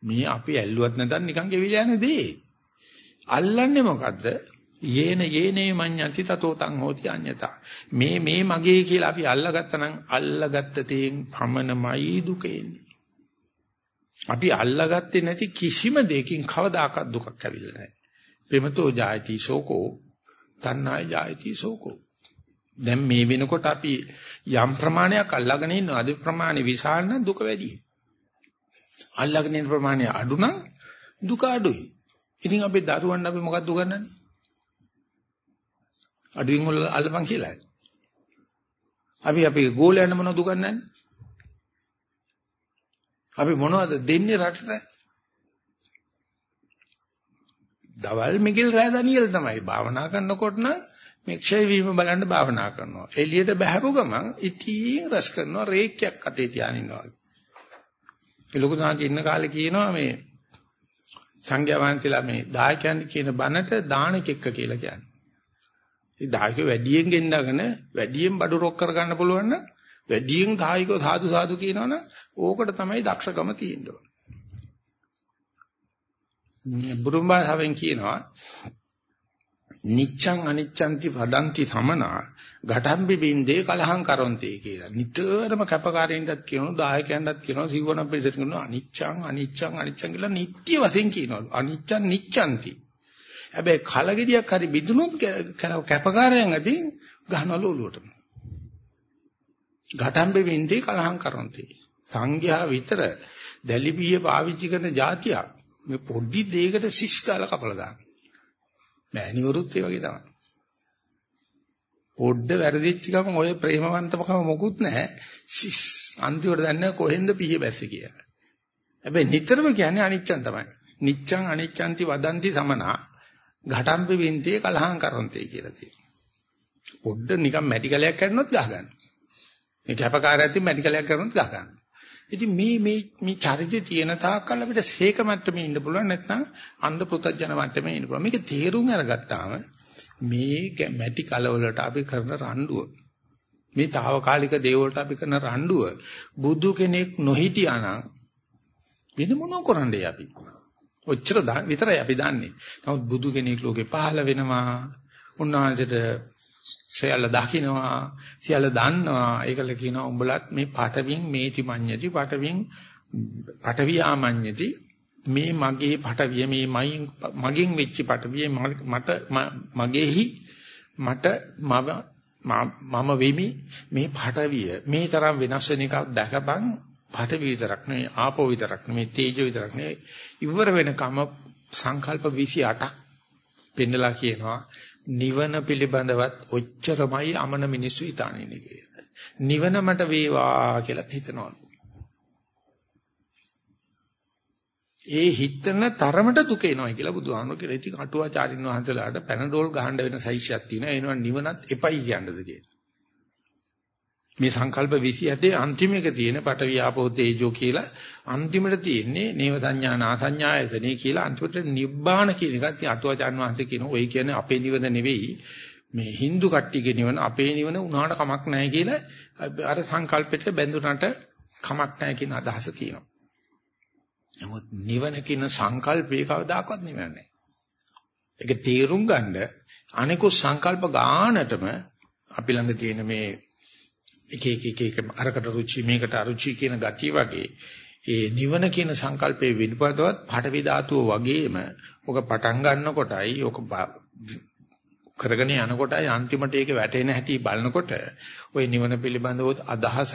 මේ අපි ඇල්ලුවත් නැතත් නිකන් ගෙවිලා යන දේ. අල්ලන්නේ මොකද්ද? යේන යේනේ මඤ්ඤන්ති තතෝ තං හෝති අඤ්ඤතා. මේ මේ මගේ කියලා අපි අල්ලගත්තා නම් අල්ලගත්ත තේන් පමනමයි දුක එන්නේ. අපි අල්ලගත්තේ නැති කිසිම දෙයකින් කවදාකවත් දුකක් ඇවිල්ලා නැහැ. ප්‍රේමතෝ ජායති සෝකෝ තණ්හාය ජායති සෝකෝ. දැන් මේ වෙනකොට අපි යම් ප්‍රමාණයක් අල්ලගෙන ඉන්නවා. අද ප්‍රමාණය විශාල නම් දුක වැඩි. අල්ලගෙන ඉන්න ප්‍රමාණය අඩු නම් දුක අඩුයි. ඉතින් අපි දරුවන් අපි මොකක්ද උගන්වන්නේ? අඩුවෙන් වල අල්ලපන් කියලා. අපි අපි ගෝලයන් මොනවද උගන්වන්නේ? අපි මොනවද දෙන්නේ රටට? දවල් මිගිල් රෑ දනියල් තමයි භාවනා කරනකොට නම් මේ ක්ෂය වීම බලන්න භාවනා කරනවා. එළියට බහැපු ගමන් ඉතින් රස කරනවා රේක්යක් අතේ තියාගෙන ඉන්නවා. ඒ ලොකු සාන්ති ඉන්න කාලේ කියනවා මේ සංඝයා වහන්සේලා මේ දායකයන් කියන බණට දානකෙක්ක කියලා කියන්නේ. ඒ දායක වැඩියෙන් ගෙන්නගෙන වැඩියෙන් බඩු රොක් කර ගන්න පුළුවන් නම් වැඩියෙන් දායකව සාදු සාදු කියනවනම් ඕකට තමයි දක්ෂකම තියෙන්නේ. බුරුම්බා සවෙන් කියනවා නිච්ඡං අනිච්ඡන්ති වදන්ති සමනා ඝටම්බි බින්දේ කලහං කරොන්ති කියලා. නිතරම කැපකාරීන්ටත් කියනවා දායකයන්ටත් කියනවා සිවණ පිළිසෙට කියනවා අනිච්ඡං අනිච්ඡං අනිච්ඡං කියලා නිට්ටය වශයෙන් කියනවලු. අනිච්ඡං නිච්ඡන්ති. හැබැයි කලගෙඩියක් හරි බිඳුනොත් කැපකාරයන් අදින් ගහනවලු ඔලුවටම. ඝටම්බි බින්දේ කලහං කරොන්ති. සංඝයා විතර දැලිපිය පාවිච්චි කරන જાතියක් මේ පොඩි දෙයකට සිස් ගාලා කපලා දානවා. මෑණිවරුත් ඒ වගේ තමයි. පොඩ්ඩ වැරදිච්ච ගමන් ඔය ප්‍රේමවන්තකම මොකුත් නැහැ. සිස් අන්තිමට දන්නේ කොහෙන්ද පිහිය බැස්සේ කියලා. හැබැයි නිතරම කියන්නේ අනිච්චන් තමයි. නිච්ඡං අනිච්ඡන්ති වදන්ති සමනා ඝටම්පි වින්තිය කලහං කරන්තේ කියලා තියෙනවා. පොඩ්ඩ නිකන් මැටි කලයක් කරනොත් ගහ ගන්න. මේ කැපකාරයන් මැටි කලයක් කරනොත් ගහ ගන්න. ඉතින් මේ මේ මේ චරිතය තියෙන තාක්කල් අපිට සීක මට්ටමේ ඉන්න පුළුවන් නැත්නම් අන්ධ පෘතජන මට්ටමේ ඉන්න පුළුවන්. මේක තේරුම් අරගත්තාම මේ මැටි කලවලට අපි කරන රණ්ඩුව මේ తాවකාලික දේවල්ට අපි කරන රණ්ඩුව බුදු කෙනෙක් නොහිටියානම් වෙන මොනෝ කරන්නේ අපි? ඔච්චර විතරයි අපි දන්නේ. නමුත් බුදු කෙනෙක් ලෝකේ පහළ වෙනවා. උන්වහන්සේට සියල්ල දකින්නවා සියල්ල දන්නවා ඒකල කියනවා උඹලත් මේ පටවින් මේති මඤ්ඤති පටවින් පටවියාමඤ්ඤති මේ මගේ පටවිය මේ මගෙන් වෙච්ච පටවිය මට මගේහි මට මම වෙමි මේ පටවිය මේ තරම් වෙනස් වෙන එකක් දැකපන් පටවිය විතරක් නෙවෙයි ආපෝ විතරක් නෙවෙයි තේජෝ විතරක් නෙවෙයි ඉවර වෙනකම සංකල්ප 28ක් පෙන්නලා කියනවා නිවන පිළිබඳවත් ඔච්චරමයි අමන මිනිස්සු හිතාන්නේ කියලා. නිවන මට වේවා කියලා හිතනවා. ඒ හිතන තරමට දුක එනවා කියලා බුදුහාමුදුරුවෝ කියලා. ඉතින් අටුවාචාරින් වහන්සේලාට පැනඩෝල් ගහන්න වෙන සයිසියක් තියෙනවා. එනවා නිවනත් එපයි කියන්නද කියලා. මේ සංකල්ප 27 අන්තිම එක තියෙන පට වියාපෝ තේජෝ කියලා අන්තිමට තියෙන්නේ නේව සංඥා නා සංඥායතනේ කියලා අන්තිමට නිබ්බාන කියන එකත් අටුවාචාන් වහන්සේ කියන ඔය කියන්නේ අපේ නිවන නෙවෙයි මේ Hindu කට්ටියගේ නිවන අපේ නිවන උනාට කමක් නැහැ කියලා අර සංකල්පෙට බැඳුනට කමක් නැහැ කියන අදහස තියෙනවා. නමුත් නිවන කියන සංකල්පේ කවදාකවත් නිවන නැහැ. ඒක තේරුම් ගන්න අනිකුත් සංකල්ප ගානටම අපි ළඟ තියෙන මේ එක එක එක එක අරකට රුචි මේකට අරුචි කියන ගතිය වගේ ඒ නිවන කියන සංකල්පයේ විනිපදවත් පටවි ධාතුව වගේම ඔක පටන් ගන්නකොටයි ඔක කරගෙන යනකොටයි අන්තිමට ඒක වැටෙන හැටි බලනකොට ওই නිවන පිළිබඳව අදහස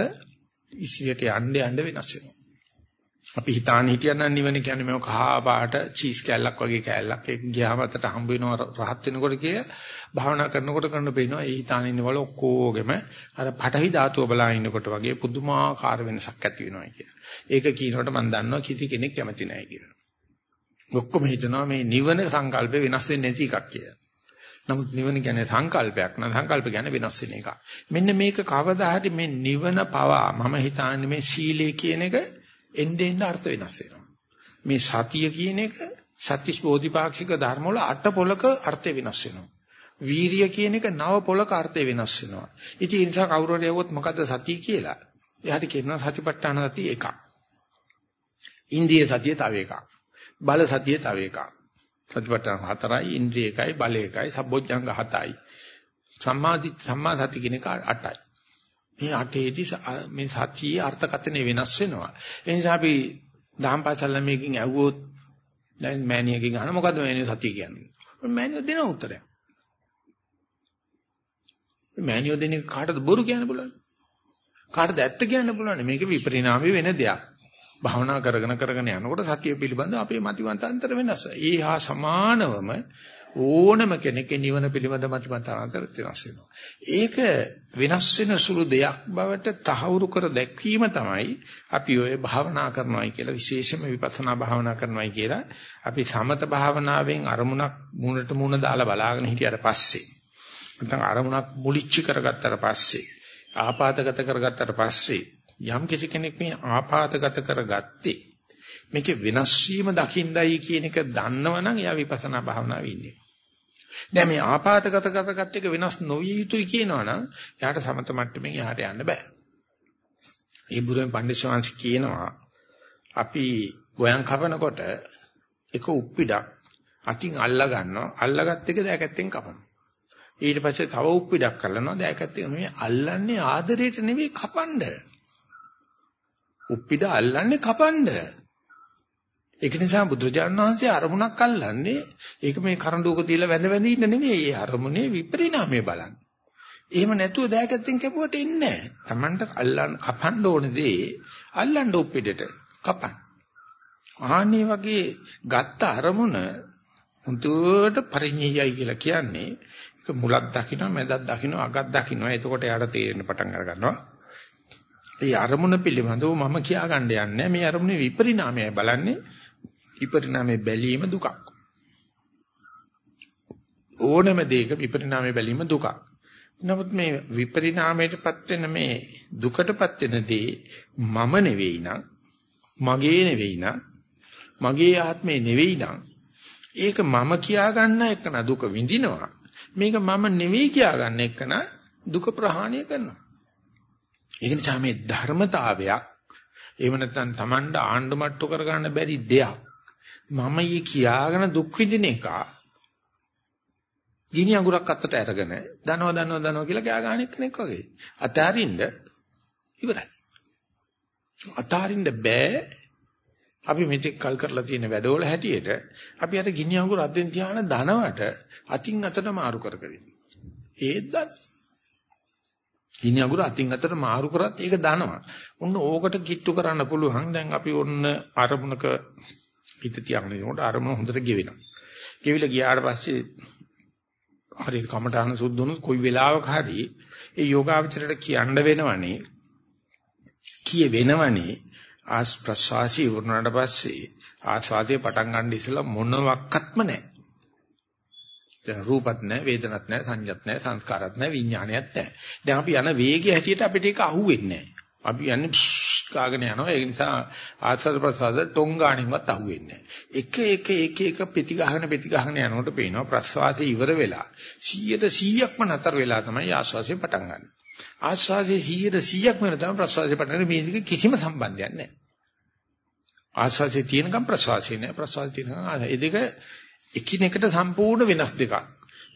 ඉසියට යන්න යන්න වෙනස් වෙනවා. අපි හිතාන හිටියනම් නිවන කියන්නේ මේ කහා පාට චීස් කෑල්ලක් වගේ කෑල්ලක් ඒක ගියාම අතට හම්බ වෙනවා රහත් වෙනකොට කිය භාවනා කරනකොට කරන්න පේනවා ඒ හිතාන ඉන්නවල ඔක්කොගෙම අර පටවි ධාතුව බලා ඉන්නකොට වගේ පුදුමාකාර වෙනසක් ඇති වෙනවා කිය. ඒක කියනකොට මම දන්නවා කිසි කෙනෙක් කැමති නැහැ කියලා. ඔක්කොම හිතනවා මේ නිවන සංකල්පේ වෙනස් වෙන්නේ නැති එකක් කියලා. නමුත් නිවන කියන්නේ සංකල්පයක් නේද සංකල්ප කියන්නේ වෙනස් වෙන එකක්. මෙන්න මේක කවදා හරි මේ නිවන පවා මම හිතන්නේ මේ සීලය කියන එක එන්නේ එන්න අර්ථ වෙනස් වෙනවා. මේ සතිය කියන එක සත්‍තිස් බෝධිපාක්ෂික ධර්ම වල අට පොලක අර්ථය වෙනස් වෙනවා. වීරිය කියන එක නව පොලක අර්ථය වෙනස් වෙනවා. ඉතින් ඒ නිසා කවුරු හරි යවුවොත් මොකද්ද සතිය කියලා? එයාට කියනවා සතිපට්ඨාන සතිය එකක්. ඉන්ද්‍රිය සතිය තව එකක්. බල සතිය තව එකක්. සතිපට්ඨාන හතරයි, ඉන්ද්‍රිය එකයි, බල එකයි, සබ්බොජ්ජංග හතයි. සම්මාදි සම්මා සති කියන එක අටයි. මේ අටේදී මේ සතියේ අර්ථකථනය වෙනස් වෙනවා. ඒ නිසා අපි දහම් පාසල් ළමයකින් ඇහුවොත් දැන් මෑණියකින් අහන මොකද්ද මෑණිය සතිය කියන්නේ? මෑණියෝ දෙන උත්තරයක්. මෑණියෝ දෙන්නේ කාටද බොරු කියන්න පුළුවන්? කාටද ඇත්ත කියන්න පුළුවන්? මේක විපරිණාමය වෙන දෙයක්. භාවනා කරගෙන කරගෙන යනකොට සතිය පිළිබඳ අපේ මතිමතාන්තර වෙනස. ඒ හා සමානවම ඕනම කෙනෙක්ගේ නිවන පිළිබඳ මතිමතාන්තර වෙනස් වෙනවා. ඒක වෙනස් වෙන සුළු දෙයක් බවට තහවුරු කර දැක්වීම තමයි අපි ඔය භාවනා කරනවායි කියලා විශේෂම විපස්සනා භාවනා කරනවායි කියලා අපි සමත භාවනාවෙන් අරමුණක් මූණට මූණ දාලා බලාගෙන හිටියට පස්සේ නැත්නම් අරමුණක් මුලිච්ච කරගත්තට පස්සේ ආපాతගත කරගත්තට පස්සේ යම් කිසි කෙනෙක් මේ ආපాతගත කරගත්තේ මේකේ වෙනස් වීම දකින්නයි කියන එක දන්නවනම් එයා විපස්සනා භාවනාවේ ඉන්නේ. දැන් මේ ආපాతගත කරගත්ත එක වෙනස් නොවිය යුතුයි කියනවනම් එයාට සමත මට්ටමින් එහාට යන්න බෑ. ඒ බුදුන් පඬිස්සවාංශ කියනවා අපි ගෝයන් කපනකොට එක උප්පිඩක් අතින් අල්ලා ගන්නවා අල්ලාගත් එක දැකැත්තෙන් කපනවා ඊට පස්සේ තව උප්පිඩක් කරනවා දැකැත්තෙන් මේ අල්ලන්නේ ආදරයට නෙවෙයි කපන්න. උප්පිඩ අල්ලන්නේ කපන්න. ඒක නිසා බුදුරජාණන් වහන්සේ අරමුණක් අල්ලන්නේ ඒක මේ කරඬුවක තියලා වැඳ වැඳ ඉන්න නෙමෙයි. ඒ අරමුණේ විපරිණාමය බලන්න. එහෙම නැතුව දෑකැත්තෙන් කැපුවට එන්නේ නැහැ. Tamanට අල්ලන්න කපන්න ඕනේ දේ අල්ලන්න උප්පෙඩට කපන්න. ආන්නේ වගේ ගත්ත අරමුණ හුදුට පරිඤ්ඤයයි කියලා කියන්නේ ඒක මුලක් දකින්න මැදක් දකින්න අගක් දකින්න එතකොට යාට තේරෙන්න පටන් අර ගන්නවා. ඒ අරමුණ පිළිබඳව මම කියා ගන්න යන්නේ මේ අරමුණේ විපරිණාමයයි බලන්නේ විපරිණාමයේ බැලීම දුකක්. ඕනම දෙයක විපරිණාමයේ බැලීම දුකක්. නමුත් මේ විපරිණාමයටපත් වෙන මේ දුකටපත් වෙන දේ මම නෙවෙයි නං මගේ නෙවෙයි නං මගේ ආත්මේ නෙවෙයි නං ඒක මම කියා ගන්න එකන දුක විඳිනවා මේක මම නෙවෙයි කියා ගන්න එකන දුක ප්‍රහාණය කරනවා. ඒක නිසා මේ ධර්මතාවයක් එහෙම නැත්නම් Tamanda ආණ්ඩු මට්ටු කර ගන්න බැරි දෙයක් මම ඊ කියාගෙන දුක් විඳින එක ගිනි අඟුරක් අත්තට අරගෙන දනව දනව දනව කියලා ගෑ ගන්න කෙනෙක් වගේ. අතාරින්න ඉවරයි. අතාරින්න බෑ. අපි මෙතෙක් කල් කරලා තියෙන වැඩවල හැටියට අපි අර ගිනි අඟුර අද්දෙන් තියාන ධනවට අතින් අතට මාරු කර කර ඒත් දන්න ගිනි අඟුර අතින් අතට මාරු කරත් ඒක දනවා ඔන්න ඕකට කිට්ටු කරන්න පුළුවන්. දැන් අපි ඔන්න අරමුණක හිත තියාගෙන ඉනකොට අරමුණ හොඳට ගෙවෙනවා. ගෙවිලා ගියාට පස්සේ හරියට කමඨාන සුද්ධුනොත් කොයි වෙලාවක හරි ඒ යෝගාවචරයට කියන්න වෙනවනේ කිය වෙනවනේ ආස් ප්‍රසවාසී වුණාට පස්සේ ආස්වාදයේ පටන් ගන්න ඉස්සලා මොනවත්ක්ත්ම නැහැ. දැන් රූපත් නැහැ, වේදනත් නැහැ, සංඥත් නැහැ, සංස්කාරත් නැහැ, විඥානයත් නැහැ. දැන් අපි යන වේගය හැටියට අපිට ඒක අහුවෙන්නේ නැහැ. අපි යන්නේ කාගෙන යනවා. ඒ නිසා ආස්වාද ප්‍රසවාස ටොංගාණින්වත් අහුවෙන්නේ නැහැ. එක එක එක එක පෙති ගහගෙන පෙති ගහගෙන යනකොට පේනවා ප්‍රසවාසය ඉවර වෙලා 100ට 100ක්ම නතර වෙලා තමයි ආස්වාසය පටන් ගන්න. ආස්වාසයේ 100ට 100ක්ම වෙන තමයි ප්‍රසවාසය පටන් ගන්න. මේ දෙක කිසිම සම්බන්ධයක් නැහැ. ආස්වාසයේ තියෙනකම් ප්‍රසවාසය නැහැ. ප්‍රසවාසය තියෙනකම් ඒ දෙක එකිනෙකට සම්පූර්ණ වෙනස් දෙකක්.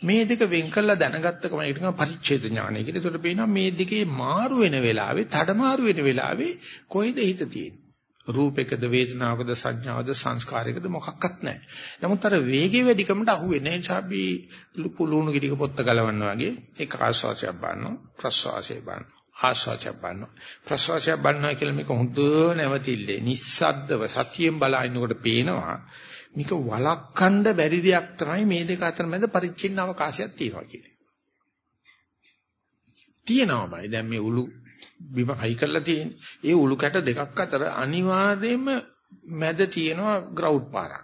මේ දෙක වෙන් කළා දැනගත්තකම ඒක තමයි පරිච්ඡේද ඥානය කියලා. ඒකට පේනවා මේ දෙකේ මාරු වෙන වෙලාවේ, තඩ මාරු වෙන වෙලාවේ කොහෙද හිත තියෙන්නේ? රූපයකද වේදනාවකද සංඥාවද සංස්කාරයකද මොකක්වත් නැහැ. නමුත් අර වේගයේ වැඩිකමට අහු වෙන්නේ නැහැ. අපි පුලුණු කිටික පොත්ත ගලවනවා වගේ ඒක ආස්වාසයක් බලනවා, ප්‍රස්වාසයක් බලනවා. ආස්වාසයක් බලනවා. ප්‍රස්වාසයක් බලනවා කියලා මේක හොඳ නැවතිල්ලේ නිස්සද්දව සතියෙන් බලනකොට පේනවා මේක වළක්වන්න බැරි දෙයක් තමයි මේ දෙක අතර මැද පරිච්ඡින්න අවකාශයක් තියෙනවා කියන්නේ. තියෙනවාමයි. දැන් මේ උළු බිම හයි කරලා තියෙන. ඒ උළු කැට දෙකක් අතර අනිවාර්යයෙන්ම මැද තියෙනවා ග්‍රවුන්ඩ් පාරක්.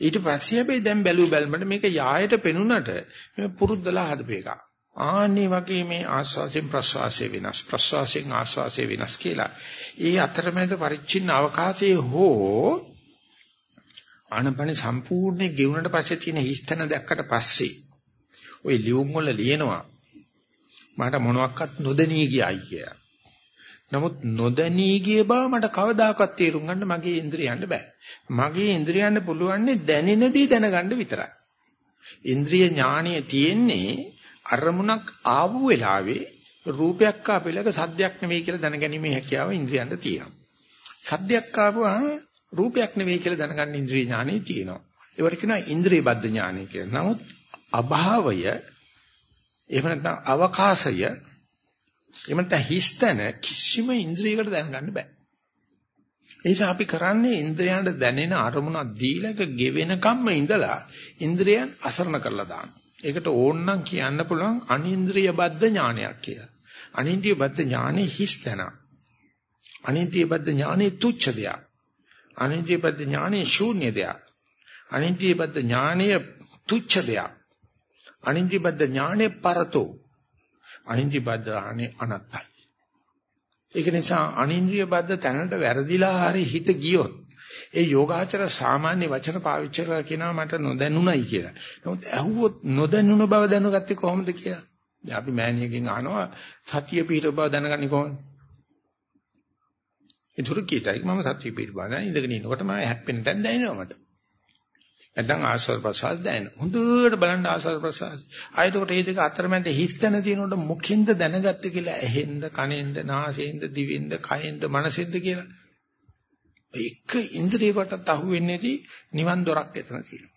ඊට පස්සේ හැබැයි දැන් බැලු බැලමට මේක යායට පෙනුනට මේ පුරුද්දලා හදපු එකක්. ආන්නේ වගේ මේ ආස්වාසයෙන් ප්‍රස්වාසයෙන් වෙනස් ප්‍රස්වාසයෙන් ආස්වාසයෙන් වෙනස් කියලා. ඒ අතරමැද පරිච්ඡින්න අවකාශයේ හෝ ආනපනේ සම්පූර්ණයෙන් ගෙවුනට පස්සේ තියෙන හිස්තන දැක්කට පස්සේ ওই ලියුම් වල ලියනවා මට මොනවත් නොදෙනී ගියයි කියලා. නමුත් නොදැනී ගිය බව මට කවදාකවත් තේරුම් ගන්න මගේ ඉන්ද්‍රියයන්ට බෑ. මගේ ඉන්ද්‍රියයන්ට පුළුවන්නේ දැනෙන දේ දැනගන්න විතරයි. ඉන්ද්‍රිය ඥානය තියෙන්නේ අරමුණක් ආපු වෙලාවේ රූපයක් ආපෙලක සද්දයක් නෙවෙයි කියලා දැනගැනීමේ හැකියාව ඉන්ද්‍රියන්ට තියෙනවා. සද්දයක් ආපුවාම රූපයක් නෙවෙයි කියලා දැනගන්න ඉන්ද්‍රිය ඥානෙ තියෙනවා. ඒවට කියනවා ඉන්ද්‍රිය බද්ධ ඥානය කියලා. නමුත් අභාවය එහෙම නැත්නම් අවකාශය එහෙම නැත්නම් හිස්තන කිසිම ඉන්ද්‍රියකට දැනගන්න බෑ. ඒ නිසා අපි කරන්නේ ඉන්ද්‍රයන්ට දැනෙන අරමුණක් දීලක ගෙවෙනකම්ම ඉඳලා ඉන්ද්‍රයන් අසරණ කරලා දානවා. ඒකට ඕනනම් කියන්න පුළුවන් අනින්ද්‍රිය බද්ධ ඥානයක් කියලා. අනින්ද්‍රිය බද්ධ ඥානෙ හිස්තන. අනින්ද්‍රිය බද්ධ ඥානෙ තුච්ඡ දෙයක්. අනින්ද්‍රිය බද්ධ ඥානෙ ශූන්‍ය දෙයක්. අනින්ද්‍රිය බද්ධ ඥානය තුච්ඡ දෙයක්. අනින්ද්‍රිය බද්ධ ඥානෙ පරතෝ. අනින්ද්‍රිය බද්ධ ඥානෙ අනත්තයි. ඒක නිසා අනින්ද්‍රිය බද්ධ තැනට වැරදිලා හරි හිත ගියොත් ඒ යෝගාචර සාමාන්‍ය වචන පාවිච්චි කරලා කියනවා මට නොදැනුණයි කියලා. නමුත් ඇහුවොත් නොදැනුණ බව දැනගත්තේ කොහොමද කියලා. දැන් අපි මෑණියකින් අහනවා සතිය පිහිට බව දැනගන්නේ කොහොමද? ඒ දුරු කීතයි මම සතිය පිහිට බව දැන ඉඳගෙන ඉනකොට මම හැප්පෙන තැන දැනෙනවා මට. නැත්නම් ආස්වාද ප්‍රසආස දැනෙන. හොඳට බලන්න ආස්වාද ප්‍රසආස. ආයතකොට මේ දෙක අතරමැද හිස්තැන තියෙනකොට මුඛින්ද දැනගත්තේ කියලා ඇහෙන්ද, කනෙන්ද, නාසයෙන්ද, දිවෙන්ද, කයෙන්ද, මනසෙන්ද කියලා. එක ඉන්ද්‍රියකටත් අහු වෙන්නේ නැති නිවන් දොරක් එතන තියෙනවා.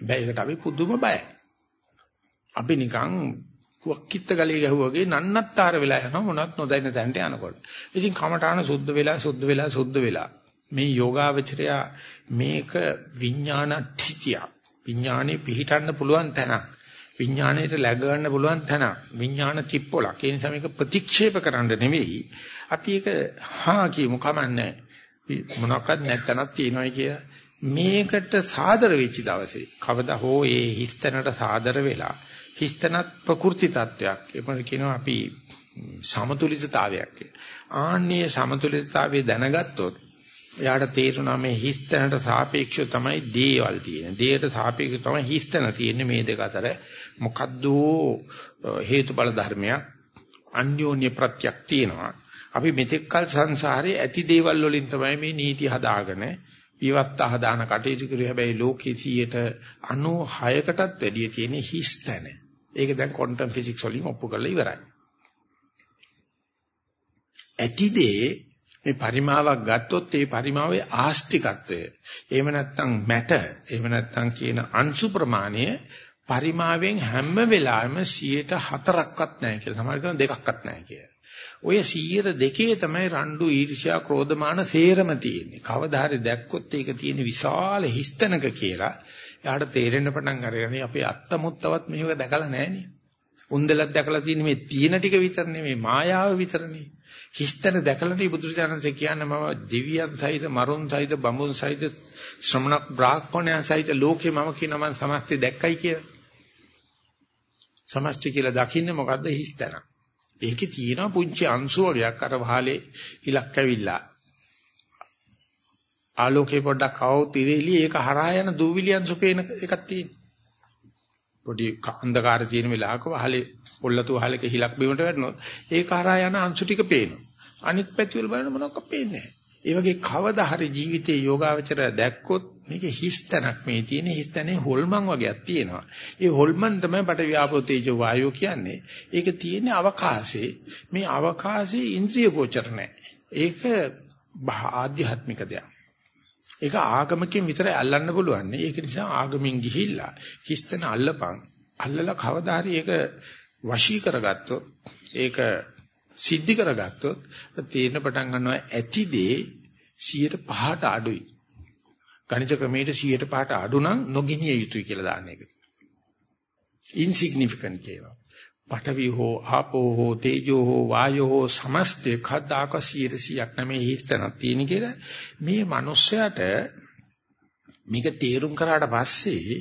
බෑ ඒකට අපි පුදුම බයයි. අපි නිකන් වක්කිට ගලේ ගැහුවාගේ නන්නත්තර වෙලා යනවා මොනවත් නොදැන්න තැනට යනකොට. ඉතින් කමඨාන සුද්ධ වෙලා සුද්ධ වෙලා සුද්ධ වෙලා. මේ යෝගාවචරය මේක විඥානට්ඨිතිය විඥානේ පිහිටන්න පුළුවන් තැන විඥාණයට läග ගන්න පුළුවන් තැන විඥාන චිප්පොලක් ඒ නිසා මේක ප්‍රතික්ෂේප කරන්න නෙවෙයි. අපි ඒක හා කියමු කමන්නේ. මොනක්වත් නැත්තනක් තියෙනවයි කියලා මේකට සාදර වෙච්ච දවසේ කවදා හෝ ඒ හිස්තැනට සාදර වෙලා හිස්තැනත් ප්‍රකෘති තත්වයක් එපමණ කියනවා අපි සමතුලිතතාවයක් ආන්නේ සමතුලිතතාවය දැනගත්තොත් එයාට තේරුණා මේ හිස්තැනට සාපේක්ෂව තමයි දේවල් තියෙන්නේ. දේයට සාපේක්ෂව තමයි හිස්තැන තියෙන්නේ මේ දෙක අතර. මොකද්ද හේතුඵල ධර්මයක් අන්‍යෝන්‍ය ප්‍රත්‍යක් තියෙනවා. අපි මෙතෙක් කල සංසාරේ ඇති දේවල් වලින් තමයි මේ නීති හදාගෙන විවත්ත හදාන කටයුතු කරු හැබැයි ලෝකයේ 96කටත් වැඩිය තියෙන හිස්තැන. ඒක දැන් ක්වොන්ටම් ෆිසික්ස් වලින් ඔප්පු කරලා ඉවරයි. ඇතිදේ මේ පරිමාවක් ගත්තොත් ඒ පරිමාවේ ආස්තිකත්වය එහෙම නැත්නම් මැට එහෙම නැත්නම් කියන අංශු ප්‍රමාණය පරිමාවෙන් හැම වෙලාවෙම 104ක්වත් නැහැ කියලා සමහර කෙනා දෙකක්වත් නැහැ කියලා. ඔය 102 තමයි රණ්ඩු ඊර්ෂ්‍යා ක්‍රෝධමාන සේරම තියෙන්නේ. කවදා හරි දැක්කොත් ඒක තියෙන විශාල හිස්තනක කියලා එයාට තේරෙන්න පටන් අරගෙන අපේ අත්තමුත්තවත් මේක දැකලා නැහනේ. උන්දලක් දැකලා තියෙන්නේ මේ තියෙන ටික විතරනේ මේ මායාව විතරනේ. හිස්තන දැකලානේ බුදුරජාණන්සේ කියන්නේ මම දෙවියන් සහිත මරුන් සහිත බඹුන් සහිත ශ්‍රමණක් බ්‍රාහ්මණයන් සහිත ලෝකේ මම කියන මම සමස්තය දැක්කයි කියලා. සමස්තය කියලා දකින්නේ මොකද්ද හිස්තන. ඒකේ තියෙනවා පුංචි අංශු වර්ගයක් අර වහලේ ඉලක්ක ඇවිල්ලා. ආලෝකේ පොඩ්ඩක් આવොත් ඉරෙලි ඒක හරහා යන දූවිලි අංශු පේන එකක් තියෙනවා. පොඩි අන්ධකාර තියෙන වෙලාවක වහලේ පොල්ලතු වහලක හිලක් බිමට වැටෙනොත් ඒක හරහා යන අංශු ටික පේනවා. අනිත් පැති වල බලන මොනවක් පේන්නේ නැහැ. ඒ වගේ කවදා හරි ජීවිතේ යෝගාවචරය දැක්කොත් මේක හිස්තනක් මේ තියෙන හිස්තනේ හොල්මන් වගේක් තියෙනවා. ඒ හොල්මන් තමයි බට ව්‍යාපෝ තේජෝ වායෝ කියන්නේ. ඒක තියෙන අවකාශේ මේ අවකාශේ ඉන්ද්‍රිය ගෝචර නැහැ. ඒක ආධ්‍යාත්මික දෙයක්. ඒක ආගමකින් විතරයි අල්ලන්න පුළුවන්. ඒක නිසා ආගමින් ගිහිල්ලා හිස්තන අල්ලපන්. අල්ලලා කවදා හරි ඒක වශී කරගත්තොත් ඒක සිද්ධි කරගත්තොත් තේරෙන පටන් ගන්නවා ඇතිදේ 105ට අඩුයි. ගණිත ක්‍රමයට 105ට අඩු නම් නොගිනිය යුතුයි කියලා දාන්න එක. insignificant කියලා. පඨවි හෝ ආපෝ හෝ තේජෝ හෝ වායෝ හෝ සමස්තේ khadaක 100ක් නැමේ හිස්තනක් තියෙන කියලා මේ මිනිස්සයාට මේක තේරුම් කරාට පස්සේ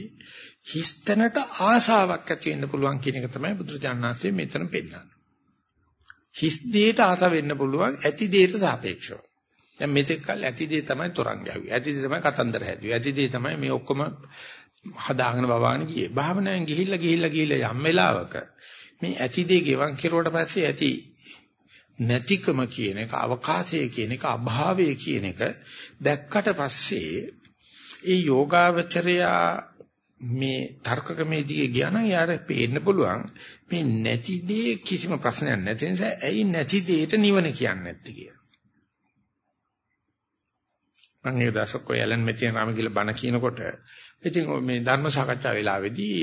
හිස්තැනට ආසාවක් ඇති වෙන්න පුළුවන් කියන එක තමයි බුදුරජාණන්සේ මෙතන පෙන්නන්නේ. හිස් දෙයට ආස වෙන්න පුළුවන් ඇති දෙයට සාපේක්ෂව. දැන් මෙතෙක් කල් ඇති දේ තමයි තරංග යවි. ඇති දේ තමයි කතන්දර හැදුවේ. ඇති දේ තමයි මේ ඔක්කොම හදාගෙන බවාගෙන ගියේ. භාවනාවෙන් ගිහිල්ලා ගිහිල්ලා ගිහිල්ලා යම් වෙලාවක මේ ඇති දේ ගෙවන් කෙරුවට පස්සේ ඇති නැතිකම කියන එක අවකාශය කියන එක අභාවය කියන එක දැක්කට පස්සේ ඒ යෝගාවචරයා මේ තර්කකමේදී ගියා නම් යාට පේන්න පුළුවන් මේ නැති දේ කිසිම ප්‍රශ්නයක් නැති නිසා ඇයි නැති දෙයට නිවන කියන්නේ නැත්තේ කියලා. මම ඒ දවසක් ඔය ඇලන් මෙතියන් රාම කියලා බණ කියනකොට ඉතින් මේ ධර්ම සාකච්ඡා වෙලාවේදී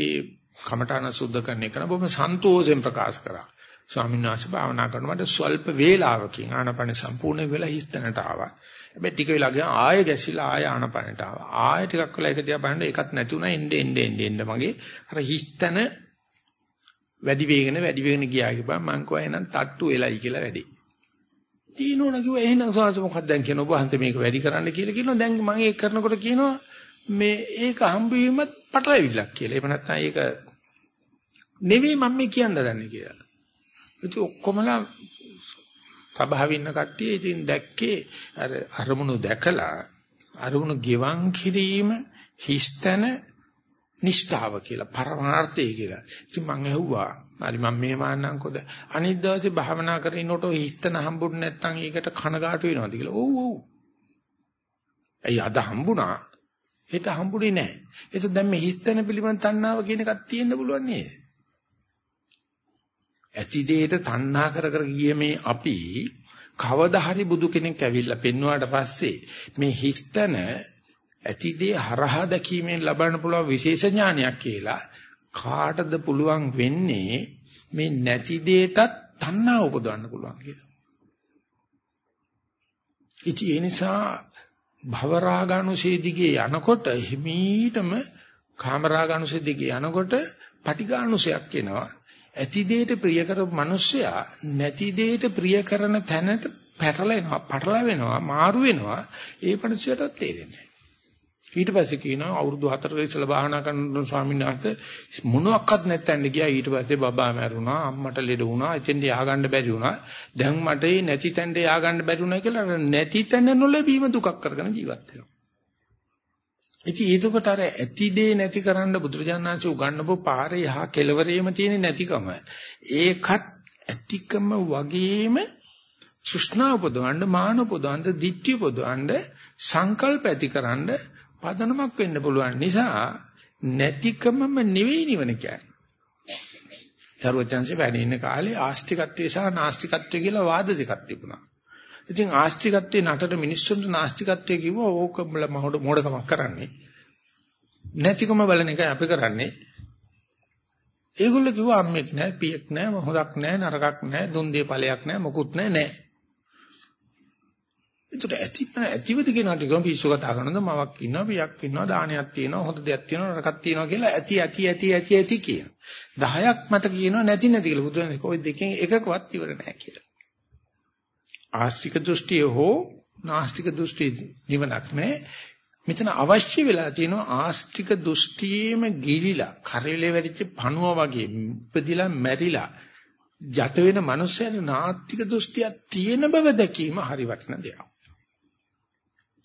කමඨාන සුද්ධ කරන එක නම් බොහොම සන්තෝෂයෙන් ප්‍රකාශ කරා. ස්වාමීන් වහන්සේ භාවනා කරනකොට ස්වල්ප වේලාවකින් ආනපන සම්පූර්ණ වෙලා හිස්තැනට ආවා. හැබැයි ටික වෙලා ගියා ආයෙ ගැසිලා ආයෙ ආනපනට ආවා. ආයෙ ටිකක් වෙලා එක දිහා බලනකොට ඒකත් නැති වුණා එන්නේ එන්නේ එන්නේ මගේ අර හිස්තැන වැඩි වේගන වැඩි වේගන ගියා කිව්වා මං කෝ එහෙනම් තට්ටු වෙලයි කියලා වැඩි. තීනෝන කිව්වා එහෙනම් සාස මොකක්ද දැන් කියන ඔබ හන්ත මේක වැඩි කරන්න කියලා කියනවා දැන් මම ඒක කරනකොට කියනවා මේ ඒක හම්බ වීමත් පටලවිල්ලක් කියලා. එහෙම නැත්නම් ඒක නෙවෙයි මම මේ කියන්න දන්නේ කියලා. ඉතින් ඔක්කොමලා සබාවේ ඉන්න කට්ටිය ඉතින් දැක්කේ අර අරමුණු දැකලා අරමුණු ගෙවන් කිරීම හිස්තන නිෂ්ඨාව කියලා පරමාර්ථය කියලා. ඉතින් මම ඇහුවා හරි මම මේ මාන්නම්කොද අනිත් දවසේ භාවනා කරනකොට හිස්තන හම්බුනේ නැත්නම් ඒකට කනගාටු වෙනවද කියලා. ඔව් ඔව්. ඇයි අද හම්බුණා? හෙට හම්බුනේ නැහැ. ඒක දැන් මේ හිස්තන පිළිබඳ තණ්හාව කියන එකක් තියෙන්න පුළුවන් නේද? ඇති දෙයට තණ්හා කර කර ගිය මේ අපි කවදා හරි බුදු කෙනෙක් ඇවිල්ලා පෙන්වුවාට පස්සේ මේ හිස්තන ඇති දේ හරහා දැකීමෙන් ලබන්න පුළුවන් විශේෂ ඥානයක් කියලා කාටද පුළුවන් වෙන්නේ මේ නැති දෙයටත් තණ්හා උපදවන්න පුළුවන් කියලා. ඉතින් ඒ නිසා භවරාගානුසේ දිගේ යනකොට හිමීටම කාමරාගානුසේ දිගේ යනකොට පටිඝානුසයක් එනවා. ඇති දෙයට ප්‍රිය කරපු මිනිස්සයා නැති දෙයට ප්‍රිය කරන තැනට පැටලෙනවා, පටලවෙනවා, මාරු වෙනවා. ඒ මිනිස්සයාට තේරෙන්නේ ඊට පස්සේ කියනවා අවුරුදු 4ක ඉස්සලා භාවනා කරන ස්වාමීන් වහන්සේ මොනවත් නැත්තන් ගියා ඊට පස්සේ බබා මැරුණා අම්මට ලෙඩ වුණා එතෙන් යආගන්න බැරි වුණා. දැන් මට මේ නැති තැනට යආගන්න බැරි වුණා කියලා නැති තැන නොලැබීම දුකක් කරගෙන ජීවත් වෙනවා. ඉතින් ඒකට අර ඇති දේ නැති කරන්න බුදුරජාණන්සේ උගන්වපු පාරේ යහ කෙලවරේම තියෙන නැතිකම. ඒකත් ඇතිකම වගේම සුෂ්ණා උපදවන්න මාන උපදවන්න දිට්ඨි උපදවන්න සංකල්ප ඇතිකරන්න පදනමක් වෙන්න පුළුවන් නිසා නැතිකමම නෙවෙයි නිවන කියන්නේ. සර්වඥාන්සේ වැඩ ඉන්න කාලේ ආස්තිකත්වය සහ නාස්තිකත්වය කියලා වාද දෙකක් තිබුණා. ඉතින් ආස්තිකත්වයේ නටට මිනිස්සුන්ට නාස්තිකත්වයේ කිව්වා ඕක මොඩ මොඩකමක් කරන්නේ. නැතිකම බලන එකයි අපි කරන්නේ. ඒගොල්ලෝ කිව්වා අම්මෙක් නැහැ, පියෙක් නැහැ, හොදක් නැහැ, නරකක් නැහැ, දුන් දේ ඵලයක් නැහැ, මොකුත් නැහැ නෑ. ඒකට ඇති ඇතිවද කියනට ගම පිස්සු කතා කරනද මවක් ඉන්නවා පියක් ඉන්නවා දානයක් තියෙනවා හොඳ දෙයක් තියෙනවා නරකක් තියෙනවා කියලා ඇති ඇති ඇති ඇති ඇති කියන 10ක් මට කියනවා නැති නැති කියලා බුදුන් කොයි දෙකෙන් එකකවත් ඉවර නැහැ කියලා. ආස්තික දෘෂ්ටිය හෝ නාස්තික දෘෂ්ටිය නිවනක් නෑ. මෙතන අවශ්‍ය වෙලා තියෙනවා ආස්තික දෘෂ්ටියේම ගිලිලා කරවිලේ වැඩිච්ච පණුව වගේ ඉපදිලා මැරිලා යත වෙන මනුස්සයන නාස්තික දෘෂ්ටියක් තියෙන බව දැකීම හරි වටින දෙයක්.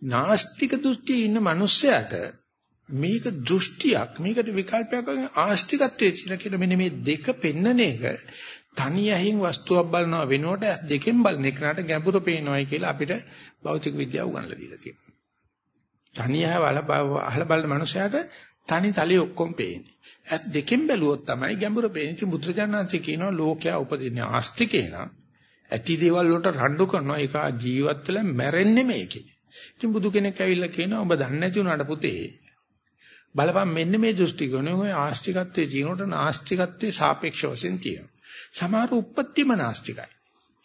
නාස්තික දෘෂ්ටියේ ඉන්න මිනිස්සයාට මේක දෘෂ්ටියක් මේකට විකල්පයක් වගේ ආස්තිකත්වයේ තියෙන කියලා මෙන්න මේ දෙක පෙන්නන එක තනි ඇහින් වස්තුවක් බලනවා වෙනුවට දෙකෙන් බලන එකට ගැඹුරු පේනවායි කියලා අපිට භෞතික විද්‍යාව උගන්වලා දීලා තියෙනවා. තනි ඇහ අහල බලන මනුස්සයාට තනි තලයේ ඔක්කොම පේන්නේ. ඇත් දෙකෙන් බැලුවොත් තමයි ගැඹුරු පේන්නේ. ඉතින් බුදුරජාණන්සේ කියනවා ලෝකයා උපදින්නේ ආස්තිකේ නම් ඇති දේවල් වලට රණ්ඩු කරනවා ඒක ජීවත් වෙලා මැරෙන්නේ මේකේ. ඉතින් බුදු කෙනෙක් ඇවිල්ලා කියනවා ඔබ දන්නේ නැති උනාට පුතේ බලපන් මෙන්න මේ දෘෂ්ටි කෝණය ඔය ආස්තිකත්වයේ ජීනොට නාස්තිකත්වයේ සාපේක්ෂ වශයෙන් තියෙනවා. සමහර උප්පත්තිම නාස්තිකයි.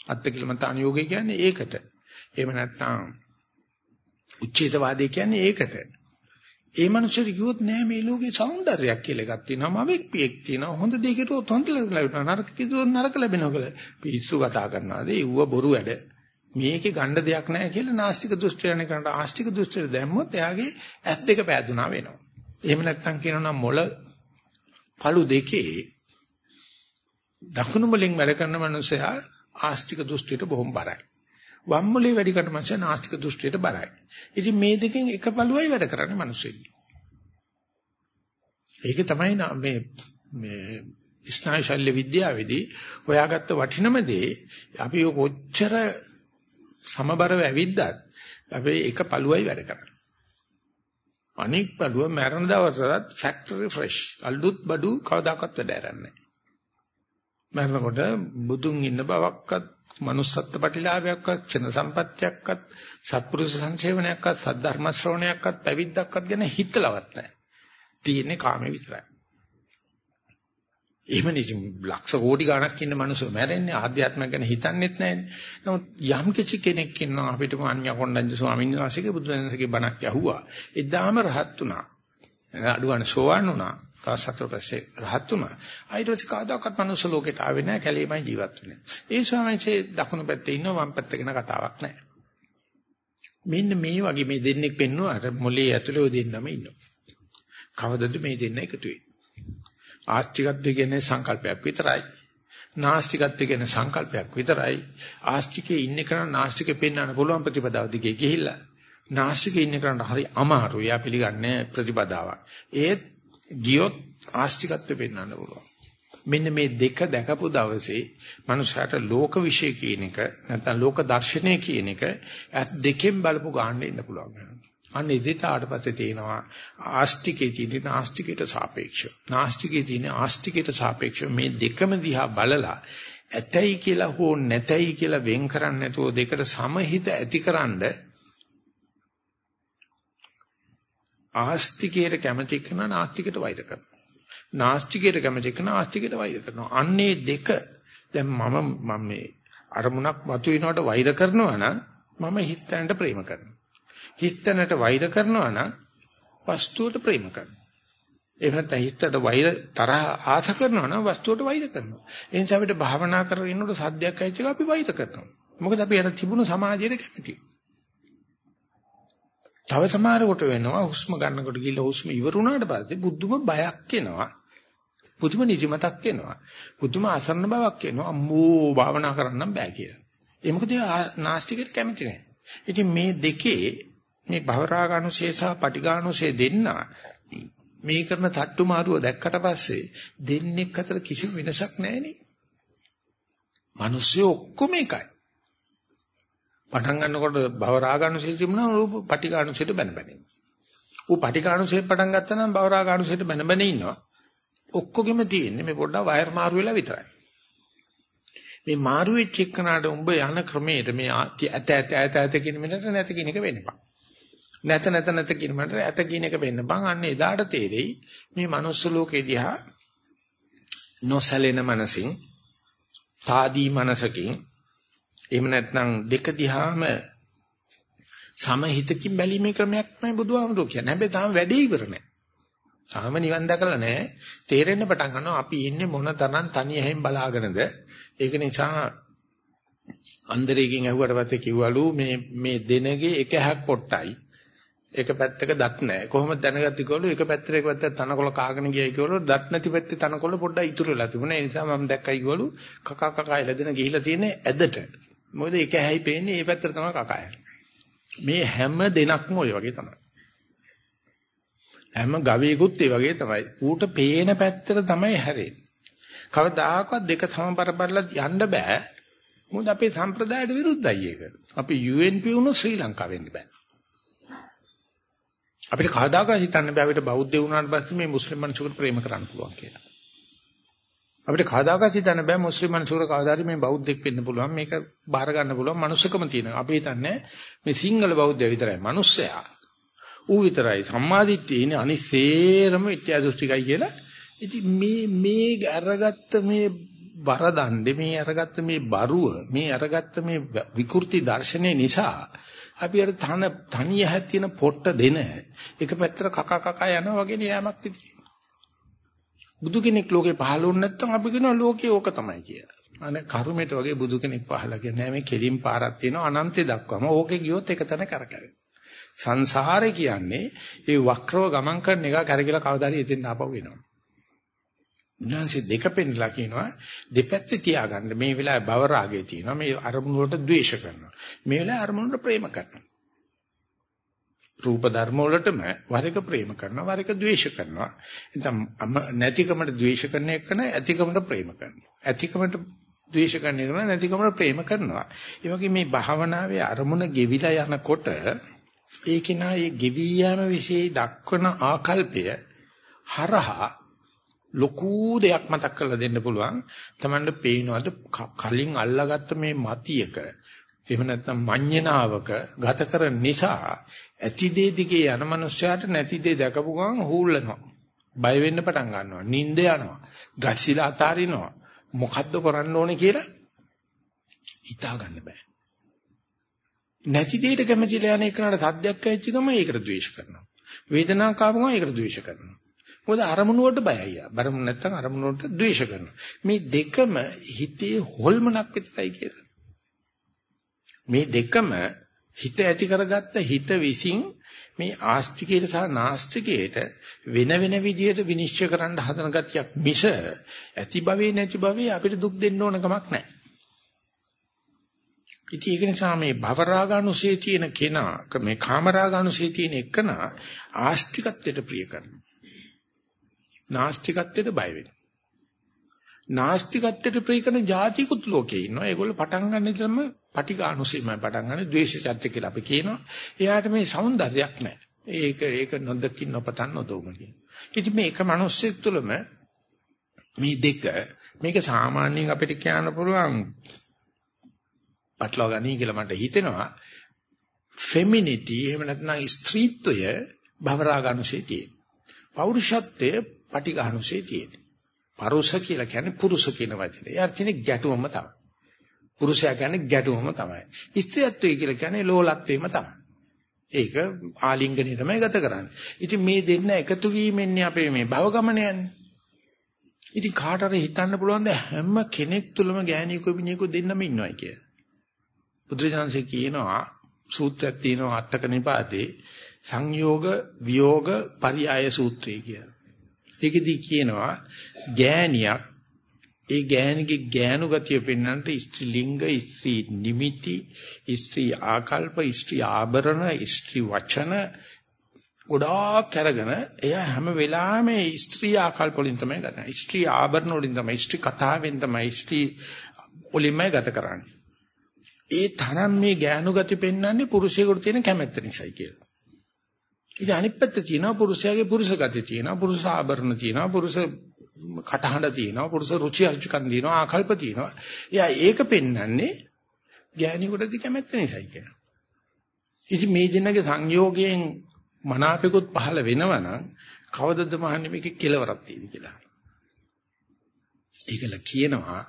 අත්තිකිලමතාන යෝගය කියන්නේ ඒකට. එහෙම නැත්නම් උච්ඡේදවාදී කියන්නේ ඒකට. ඒ මනුස්සයෙක් කිව්වොත් නෑ මේ ලෝකේ సౌందර්යයක් කියලා එකක් තියෙනවා. මවෙක් පියෙක් තියෙනවා. හොඳ දෙයකට හොඳ ලැබෙනවා. නරක කිව්වොත් නරක ලැබෙනවා කියලා. පිස්සු කතා කරනවාද? ඒව බොරු වැඩ. මේකේ ගන්න දෙයක් නැහැ කියලා නාස්තික දෘෂ්ටියන කරනට ආස්තික දෘෂ්ටිය දැම්මොත් එයාගේ ඇස් දෙක පෑදුනා වෙනවා. එහෙම නැත්නම් කියනනම් මොළ පළු දෙකේ දකුණු මුලින් වැඩ කරන මනුස්සයා ආස්තික දෘෂ්ටියට බොහොම බරයි. වම් මොලේ වැඩි කරන මනුස්සයා නාස්තික දෘෂ්ටියට බරයි. ඉතින් මේ දෙකෙන් එක පළුවයි වැඩ කරන්නේ මිනිස්සුන්ගේ. ඒක තමයි මේ මේ ස්නායු ශල්‍ය විද්‍යාවේදී හොයාගත්ත වටිනම දේ අපි කොච්චර සමබරව ඇවිද්දත් අපි එක පළුවයි වැඩ කරන්නේ. අනික් බඩුව මරණ දවසට ෆැක්ටරි ෆ්‍රෙෂ්. අලුත් බඩු කවදාකවත් වැඩ කරන්නේ නැහැ. මරනකොට බුදුන් ඉන්න බවක්වත්, manussත්ත්ව ප්‍රතිලාභයක්වත්, චන සම්පත්තියක්වත්, සත්පුරුෂ සංසේවනයක්වත්, සද්ධර්ම ශ්‍රවණයක්වත්, පැවිද්දක්වත් ගැන හිතලවත් නැහැ. තියෙන්නේ කාමේ විතරයි. එහෙම නෙජි ලක්ෂ කෝටි ගණක් ඉන්න මිනිස්සු මැරෙන්නේ ආධ්‍යාත්මයක් ගැන හිතන්නෙත් නැහැනේ. නමුත් යම් කිසි කෙනෙක් ඉන්නවා අපිට අන්‍ය කොණ්ඩඤ්ඤ ස්වාමීන් වහන්සේගේ බුදුදහමේ බණක් ඇහුවා. එදාම රහත් වුණා. අඩුවන සෝවන් වුණා. තාසතර පස්සේ රහත් වුණා. ඊට පස්සේ කාදාකත් මනුස්ස ලෝකෙට ආවේ නැහැ. කැලේමයි ජීවත් වෙන්නේ. ඒ ස්වාමීන්සේ දකුණු පැත්තේ ඉන්නවා වම් පැත්ත ගැන කතාවක් නැහැ. මෙන්න මේ වගේ මේ දෙන්නෙක් පෙන්නුවාට මොලේ ඇතුලේ ඔය දෙන්නම ඉන්නවා. කවදද මේ දෙන්න එකතු වෙන්නේ? ආස්තිකත්වය කියන්නේ සංකල්පයක් විතරයි. නාස්තිකත්වය කියන්නේ සංකල්පයක් විතරයි. ආස්තිකේ ඉන්න කෙනා නාස්තිකේ පෙන්වන්න පුළුවන් ප්‍රතිපදාව දිගේ ගිහිල්ලා. නාස්තිකේ ඉන්න කෙනාට හරි අමාරුයි. යා පිළිගන්නේ ප්‍රතිපදාවක්. ඒත් ගියොත් ආස්තිකත්වය පෙන්වන්න පුළුවන්. මෙන්න මේ දෙක දැකපු දවසේ මනුෂයාට ලෝක විශ්ය කියන එක නැත්නම් ලෝක දර්ශනය කියන එක ඇත් දෙකෙන් බලපු ගන්න ඉන්න පුළුවන්. අන්න ඉදිරියට ආවට පස්සේ තියෙනවා ආස්තිකේ තියෙන නාස්තිකයට සාපේක්ෂව. නාස්තිකේ තියෙන ආස්තිකයට සාපේක්ෂව මේ දෙකම දිහා බලලා ඇතයි කියලා හෝ නැතයි කියලා වෙන් කරන්නේ නැතුව දෙකට සමහිත ඇතිකරනද ආස්තිකයට කැමති කෙන නාස්තිකයට වෛර කරනවා. නාස්තිකයට කැමති කෙන ආස්තිකයට වෛර කරනවා. අන්නේ දෙක දැන් මම මම මේ අරමුණක් මතුවෙනවට වෛර කරනවා නම් මම හිතන්නට ප්‍රේම කරනවා. හිතනට වෛර කරනවා නම් වස්තුවට ප්‍රේම කරනවා. එහෙම නැත්නම් හිතට වෛර තරහ ආස කරනවා නම් වස්තුවට වෛර කරනවා. ඒ නිසා අපිට භාවනා කරගෙන ඉන්නකොට සද්දයක් ඇවිත් එක අපි වෛර කරනවා. මොකද අපි අර තිබුණු සමාජයට කැමතියි. තව සමහරකට වෙනවා හුස්ම ගන්නකොට ගිහලා හුස්ම ඉවර වුණාට පස්සේ බුදුම බයක් එනවා. පුදුම නිදිමතක් එනවා. පුදුම අසරණ බවක් එනවා. අම්මෝ භාවනා කරන්න බෑ කියලා. ඒ මොකද නාස්තිකයට කැමති නැහැ. ඉතින් මේ දෙකේ මේ භවරාගානුසේ සහ පටිඝානුසේ දෙන්න මේ කරන තට්ටු මාරුව දැක්කට පස්සේ දෙන්නෙක් අතර කිසිම වෙනසක් නැහැ නේ. මිනිස්සු ඔක්කොම එකයි. පටන් ගන්නකොට භවරාගානුසේ තිබුණා රූප පටිඝානුසේට බැන බැන. ඌ පටිඝානුසේ පටන් ගත්තා නම් භවරාගානුසේට බැන බැන ඉන්නවා. ඔක්කොගෙම තියෙන්නේ මේ පොඩ්ඩක් වයර් මාරු වෙලා විතරයි. මේ මාරු වෙච්ච එක්කනට උඹ යන ක්‍රමයට මේ ඇත ඇත ඇත ඇත කියන මිනිහට නැත කියන එක වෙන්නපා. නැත නැත නැත කියන මට ඇත කියන එක වෙන්න බං අන්න එදාට තේරෙයි මේ manuss ලෝකේ දිහා නොසැලෙන මනසින් తాදී මනසකින් එහෙම නැත්නම් දෙක දිහාම සමහිතකින් බැලීමේ ක්‍රමයක් තමයි බුදුහාමුදුරුවෝ කියන්නේ. හැබැයි තාම වැඩේ ඉවර නැහැ. තාම නිවන් දැකලා නැහැ. තේරෙන්න පටන් ගන්නවා අපි ඉන්නේ මොන තරම් තනි ඇහෙන් බලාගෙනද. ඒක නිසා අන්දරේකින් ඇහුවට පස්සේ කිව්වලු මේ මේ දෙනගේ එක හැක් පොට්ටයි එක පැත්තක දත් නැහැ. කොහොමද දැනගත්තේ කිව්වලු එක පැත්තට එක පැත්තට තනකොළ කාගෙන ගියයි කිව්වලු දත් නැති පැත්තේ තනකොළ පොඩ්ඩක් ඉතුරු වෙලා තිබුණා. ඒ නිසා මම දැක්කයි කිව්වලු කකා කකා එළදෙන ගිහිලා තියෙන්නේ ඇදට. මොකද ඒක ඇයි පේන්නේ මේ පැත්තට තමයි කකා මේ හැම දෙනක්ම ওই වගේ තමයි. හැම ගවයෙකුත් ඒ වගේ තමයි. ඌට පේන පැත්තට තමයි හැරෙන්නේ. කවදාකවත් දෙක සමබර බලලා යන්න බෑ. මොකද අපේ සම්ප්‍රදායට විරුද්ධයි ඒක. අපි UNP වුණොත් ශ්‍රී ලංකාවෙ වෙන්න බෑ. අපිට කවදාකවත් හිතන්න බෑ අපිට බෞද්ධ වුණාට පස්සේ මේ මුස්ලිම් මිනිසුන්ට ප්‍රේම කරන්න පුළුවන් කියලා. අපිට කවදාකවත් හිතන්න බෑ මුස්ලිම් මිනිසුන්ට කවදාද මේ බෞද්ධෙක් වෙන්න පුළුවන් මේක බාර ගන්න පුළුවන් මනුස්සකම තියෙනවා. අපි හිතන්නේ මේ සිංහල බෞද්ධය විතරයි මිනිස්සයා. ඌ විතරයි සම්මාදිට්ඨිය ඉන්නේ අනිසේරම විත්‍යා දෘෂ්ටිකයි කියලා. ඉතින් මේ මේ අරගත්ත මේ බර දණ්ඩේ මේ අරගත්ත මේ බරුව මේ අරගත්ත මේ විකෘති දර්ශනය නිසා අපි අර තන තනිය හැතින පොට්ට දෙන එක පැත්තට කක කක යනවා වගේ නියමක් විදිහට. බුදු කෙනෙක් ලෝකේ පහළ වුණ නැත්නම් අපි කියනවා ලෝකේ ඕක තමයි කියලා. අනේ කර්මයට වගේ බුදු කෙනෙක් පහළ කියන්නේ මේ කෙලින් පාරක් තියෙනවා අනන්තය දක්වාම ඕකේ ගියොත් එක තැන කරකැවෙන. සංසාරේ කියන්නේ ඒ වක්‍රව ගමන් කරන එක කරගිලා කවදාරි එතෙන් ආපහු එනවා. ඥානසේ දෙක පෙන්නලා කියනවා දෙපැත්තේ තියාගන්න. මේ වෙලාවේ භව රාගය තියෙනවා මේ අරමුණු වලට ද්වේෂ කරනවා. මේ වෙලාවේ අරමුණු වලට ප්‍රේම කරනවා. රූප ධර්ම වලටම වරක ප්‍රේම කරනවා වරක ද්වේෂ කරනවා. නැත්නම් නැතිකමට ද්වේෂ කරන එක නෑ ඇතිකමට ප්‍රේම කරනවා. ඇතිකමට ද්වේෂ කරන එක නැතිකමට ප්‍රේම කරනවා. ඒ වගේ මේ භාවනාවේ අරමුණ ගෙවිලා යනකොට ඒකිනා ඒ ගෙවි යාම વિશે දක්වන ආකල්පය හරහා ලොකු දෙයක් මතක් කරලා දෙන්න පුළුවන්. Tamanne පේනවාද කලින් අල්ලාගත්ත මේ මතියක එහෙම නැත්නම් මඤ්ඤණාවක ගත කරන නිසා ඇති දේ දිගේ යන මනුස්සයාට නැති දේ දැකපු ගමන් හූල්ලනවා. බය වෙන්න පටන් ගන්නවා. නිින්ද යනවා. ගැසිලා අතාරිනවා. මොකද්ද කරන්න ඕනේ කියලා හිතා ගන්න බෑ. නැති දෙයකට කැමතිලා යන එකනට සද්දයක් ඇවිච්ච ගමන් ඒකට ද්වේෂ කරනවා. වේදනාවක් ආව ගමන් ඒකට ද්වේෂ කරනවා. මොකද අරමුණ වලට බයයි. අරමුණ නැත්තම් අරමුණ වලට ද්වේෂ කරනවා. මේ දෙකම හිතේ හොල්මනක් විතරයි කියලා. මේ දෙකම හිත ඇති කරගත්ත හිත විසින් මේ ආස්තිකයට සහ නාස්තිකයට වෙන වෙන විදියට විනිශ්චය කරන්න හදන ගතියක් මිස ඇති භවේ නැති භවේ අපිට දුක් දෙන්න ඕන කමක් නැහැ. ඉතින් ඒක නිසා මේ භවරාගානුසේ තියෙන කෙනා මේ කාමරාගානුසේ තියෙන එකනා ආස්තිකත්වයට ප්‍රිය කරනවා. නාස්තිකත්වයට බය වෙනවා. නාස්තිකත්වයට ප්‍රේකන જાතිකුත් ලෝකේ ඉන්නවා. ඒගොල්ලෝ පටන් ගන්න ඉතලම පටිඝානුසීමයි පටන් ගන්න ද්වේෂචත්‍ය කියලා අපි කියනවා. එයාට මේ సౌందර්යයක් නැහැ. ඒක ඒක නොදකින් නොපතන් නොදොම කියන. ඉතින් මේ එක මිනිස්සෙක් තුළම මේ දෙක මේක සාමාන්‍යයෙන් අපිට කියන්න පුළුවන් පටලවා ගනී කියලා මට හිතෙනවා. ෆෙමිනිටි එහෙම නැත්නම් ස්ත්‍රීත්වය භවරාගනුසීතිය. පෞරුෂත්වයේ පටිඝානුසේ තියෙන. පරුෂ කියලා කියන්නේ පුරුෂ කියන වචනේ. ඒ අර්ථනේ ගැටුවම තමයි. පුරුෂයා කියන්නේ ගැටුවම තමයි. ස්ත්‍රීත්වය කියලා කියන්නේ ලෝලත්වෙම තමයි. ඒක ආලිංගනේ තමයි ගත කරන්නේ. ඉතින් මේ දෙන්න එකතු වීමෙන්නේ අපේ මේ භව ගමන යන්නේ. ඉතින් කාට හරි හිතන්න පුළුවන් ද හැම කෙනෙක් තුළම ගෑණියෙකු පිණියෙකු දෙන්නම ඉන්නවයි කියලා. බුදුරජාණන්සේ කියනවා සූත්‍රයක් තියෙනවා අටක නිපාතේ සංයෝග විయోగ පරියාය සූත්‍රය කියලා. ඒකෙදි කියනවා ගෑණියක් ඒ ගෑණිගේ ගෑනු ගතිය පෙන්වන්නට ස්ත්‍රී ලිංග ස්ත්‍රී නිමිති ස්ත්‍රී ආකල්ප ස්ත්‍රී ආභරණ ස්ත්‍රී වචන ගොඩාක් අරගෙන එයා හැම වෙලාවෙම ස්ත්‍රී ආකල්ප වලින් තමයි ගත කරන්නේ. ස්ත්‍රී ආභරණ වලින් තමයි ස්ත්‍රී කතාවෙන් තමයි ස්ත්‍රී වලින්මයි ගත කරන්නේ. ඒ තරම් මේ ගෑනු ගති පෙන්වන්නේ පුරුෂයෙකුට තියෙන කැමැත්ත නිසායි කියලා. ඉතින් අනිත් පැත්ත තියෙනවා පුරුෂයාගේ පුරුෂ ගති තියෙනවා පුරුෂ ආභරණ තියෙනවා පුරුෂ කටහඬ තියෙනවා පුරුෂ රුචි අරුචිකම් තියෙනවා ආකල්ප තියෙනවා. එයා ඒක පෙන්වන්නේ ගෑණියෙකුට දී කැමැත්ත නිසායි කියලා. ඉතින් මේ දෙන්නගේ සංයෝගයෙන් මනාපෙකුත් පහළ වෙනවනම් කවදද මහන්නේ මේකේ කෙලවරක් තියෙදි කියලා. ඒකල කියනවා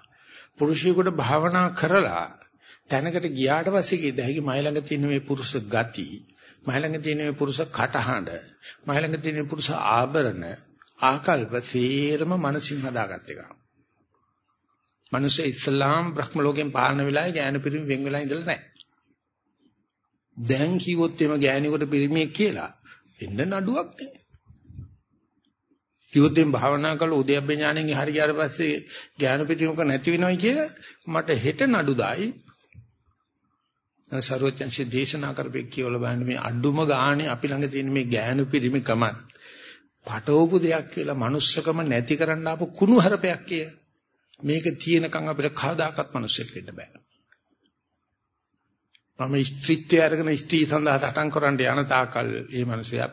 පුරුෂයෙකුට භාවනා කරලා තැනකට ගියාට පස්සේ කීද හැකි මයි ළඟ තියෙන මේ පුරුෂ ගති මයි ළඟ තියෙන මේ පුරුෂ කටහඬ මයි ළඟ තියෙන පුරුෂ ආභරණ ආකල්ප සේරම මනසින් හදාගත් එක. මනුෂ්‍ය ඉස්ලාම් බ්‍රහ්ම ලෝකෙන් පාලන වෙලාවේ ඥාන පිරිමි වෙන් වෙලා ඉඳලා නැහැ. දැන් කිව්වොත් එම ගෑණියෙකුට පිරිමියෙක් කියලා එන්න නඩුවක් නැහැ. කිව්වොත් එම් භාවනා කළා උද්‍යප්ප ඥාණයෙන් හරි ගියාට පස්සේ ඥාන පිරිමික නැති වෙනවයි කියලා මට හෙට නඩු දායි සරුවචන්සි දේශනා කරපෙක් කියවල බලන්න මේ අඩුම ගානේ අපි ළඟ තියෙන මේ ගෑනු පිරිමිකමත් පටවපු දෙයක් කියලා manussකම නැති කරන්න ආපු කුණු හරපයක් කිය. මේක තියෙනකන් අපිට කවදාකවත් මිනිස්සෙක් වෙන්න බෑ. මම ස්ත්‍රීත්වය අරගෙන ස්ත්‍රී සඳහා සටන් කරන්න යන තාකල් මේ මිනිසයා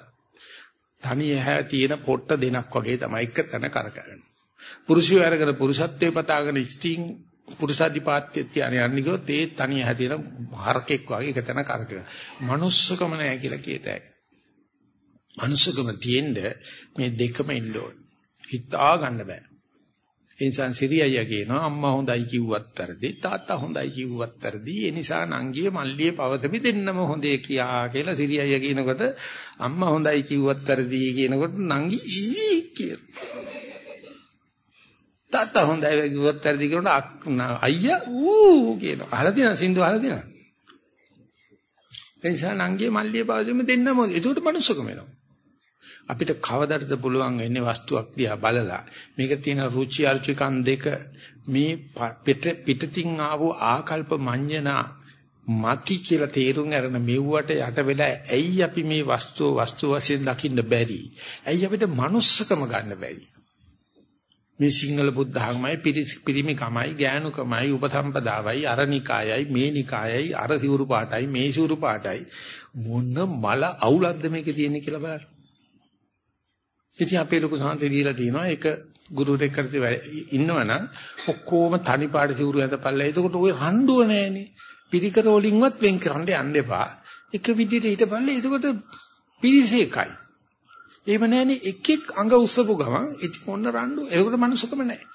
තනිය හැ තියෙන පොට්ට දෙනක් වගේ තමයි එක තැන කරකැවෙන්නේ. පුරුෂයෝ අරගෙන පුරුෂත්වයේ පතාගෙන ස්ත්‍රීන් පුරුෂාධිපාත්‍ය තියන යන්නේ ගියොත් ඒ තනිය හැදෙන හරකෙක් වගේ එක තැන කරකැවෙන. manussකම නැහැ කියලා කියතයි. manussකම තියෙන්න මේ දෙකම ඉන්න ඕන. හිතා ගන්න බෑ. ඒ නිසා සිරියය කියනවා අම්මා හොඳයි කිව්වත් වැරදි තාත්තා හොඳයි කිව්වත් වැරදි ඒ නිසා නංගියේ මල්ලියේ පවතපි දෙන්නම හොඳේ කියා කියලා සිරියය කියනකොට අම්මා හොඳයි කිව්වත් වැරදි කියනකොට නංගි ඊ කියන තාත්තා හොඳයි කිව්වත් වැරදි කියනකොට අයියා ඌ කියනවා. අහලා තියෙනවා සින්දු අහලා තියෙනවා ඒ නිසා නංගියේ මල්ලියේ පවතපි දෙන්නම හොඳ ඒකට මනුස්සකම වෙනවා අපිට කවදටද පුළුවන් වෙන්නේ වස්තුවක් දිහා බලලා? මේක තියෙන රුචි අරුචිකන් දෙක මේ පිට පිටතින් ආවෝ ආකල්ප මඤ්ඤණා මති කියලා තේරුම් අරගෙන මෙව්වට යට වෙලා ඇයි අපි මේ වස්තුව වස්තු වශයෙන් දකින්න බැරි? ඇයි අපිට manussකම ගන්න බැරි? මේ සිංහල බුද්ධ ධර්මයි පිරිමිකමයි ඥානුකමයි උපසම්පදාවයි අරනිකායයි මේනිකායයි අර සිවුරු පාටයි මේ සිවුරු පාටයි මොන මල අවුලක්ද මේකේ තියෙන්නේ කියලා බලන්න. ඉතින් අපේ ලොකු සාන්තේ දීලා තියෙනවා ඒක ගුරුරෙක් කරති ඉන්නවනම් ඔක්කොම තනි පාට සිවුරු ඇඳපල්ලා. එතකොට ওই රණ්ඩුව නැහැනේ. පිරිකර වලින්වත් වෙන් කරන්න යන්න එපා. එක විදිහට හිටපල්ලා. එතකොට පිරිසේකයි. එහෙම නැහැනේ එකෙක් අඟ උස්සපු ගමන් ඉතින් ඔන්න රණ්ඩු. ඒකට මනුස්සකම නැහැ.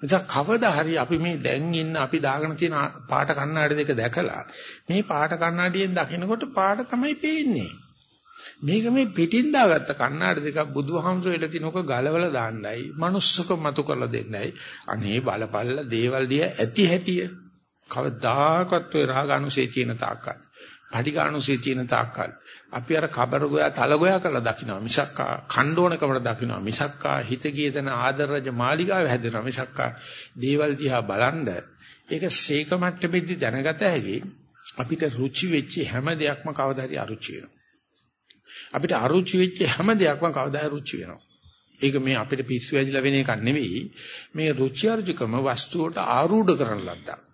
එතන කවදා හරි අපි මේ දැන් ඉන්න අපි දාගෙන තියෙන පාට කණ්ණාඩි දෙක දැකලා මේ පාට කණ්ණාඩියෙන් දකිනකොට පාට තමයි පේන්නේ. මේක මේ පිටින් දාගත්ත කණ්ණාඩි දෙකක් බුදුහාමුදුරුවෝ එළ තිනක ගලවලා දාන්නයි, manussකම මතු කරලා දෙන්නයි. අනේ බලපල්ල දේවල් දිහා ඇති හැටිය. කවදාකවත් ඔය රාගානුසේ තියෙන තාක්කල්, පටිඝානුසේ තියෙන තාක්කල්. අපි අර කබර ගෝයා තල ගෝයා කරලා දකිනවා. මිසක්කා ඛණ්ඩෝණකමට දකිනවා. මිසක්කා හිත ගිය තන ආදරජ මාලිගාව හැදෙනවා. මිසක්කා දේවල් දිහා බලන්ඩ ඒක සීක මට්ටමේදී දැනගත හැකි අපිට රුචි වෙච්ච හැම දෙයක්ම කවදා හරි අරුචි වෙනවා. අපිට අරුචි වෙච්ච හැම දෙයක්ම කවදා හරි රුචි වෙනවා. ඒක මේ අපිට පිස්සු වැදිලා වෙන එකක් නෙවෙයි. මේ රුචි අරුචිකම වස්තුවට ආරූඪ කරන ලද්දක්.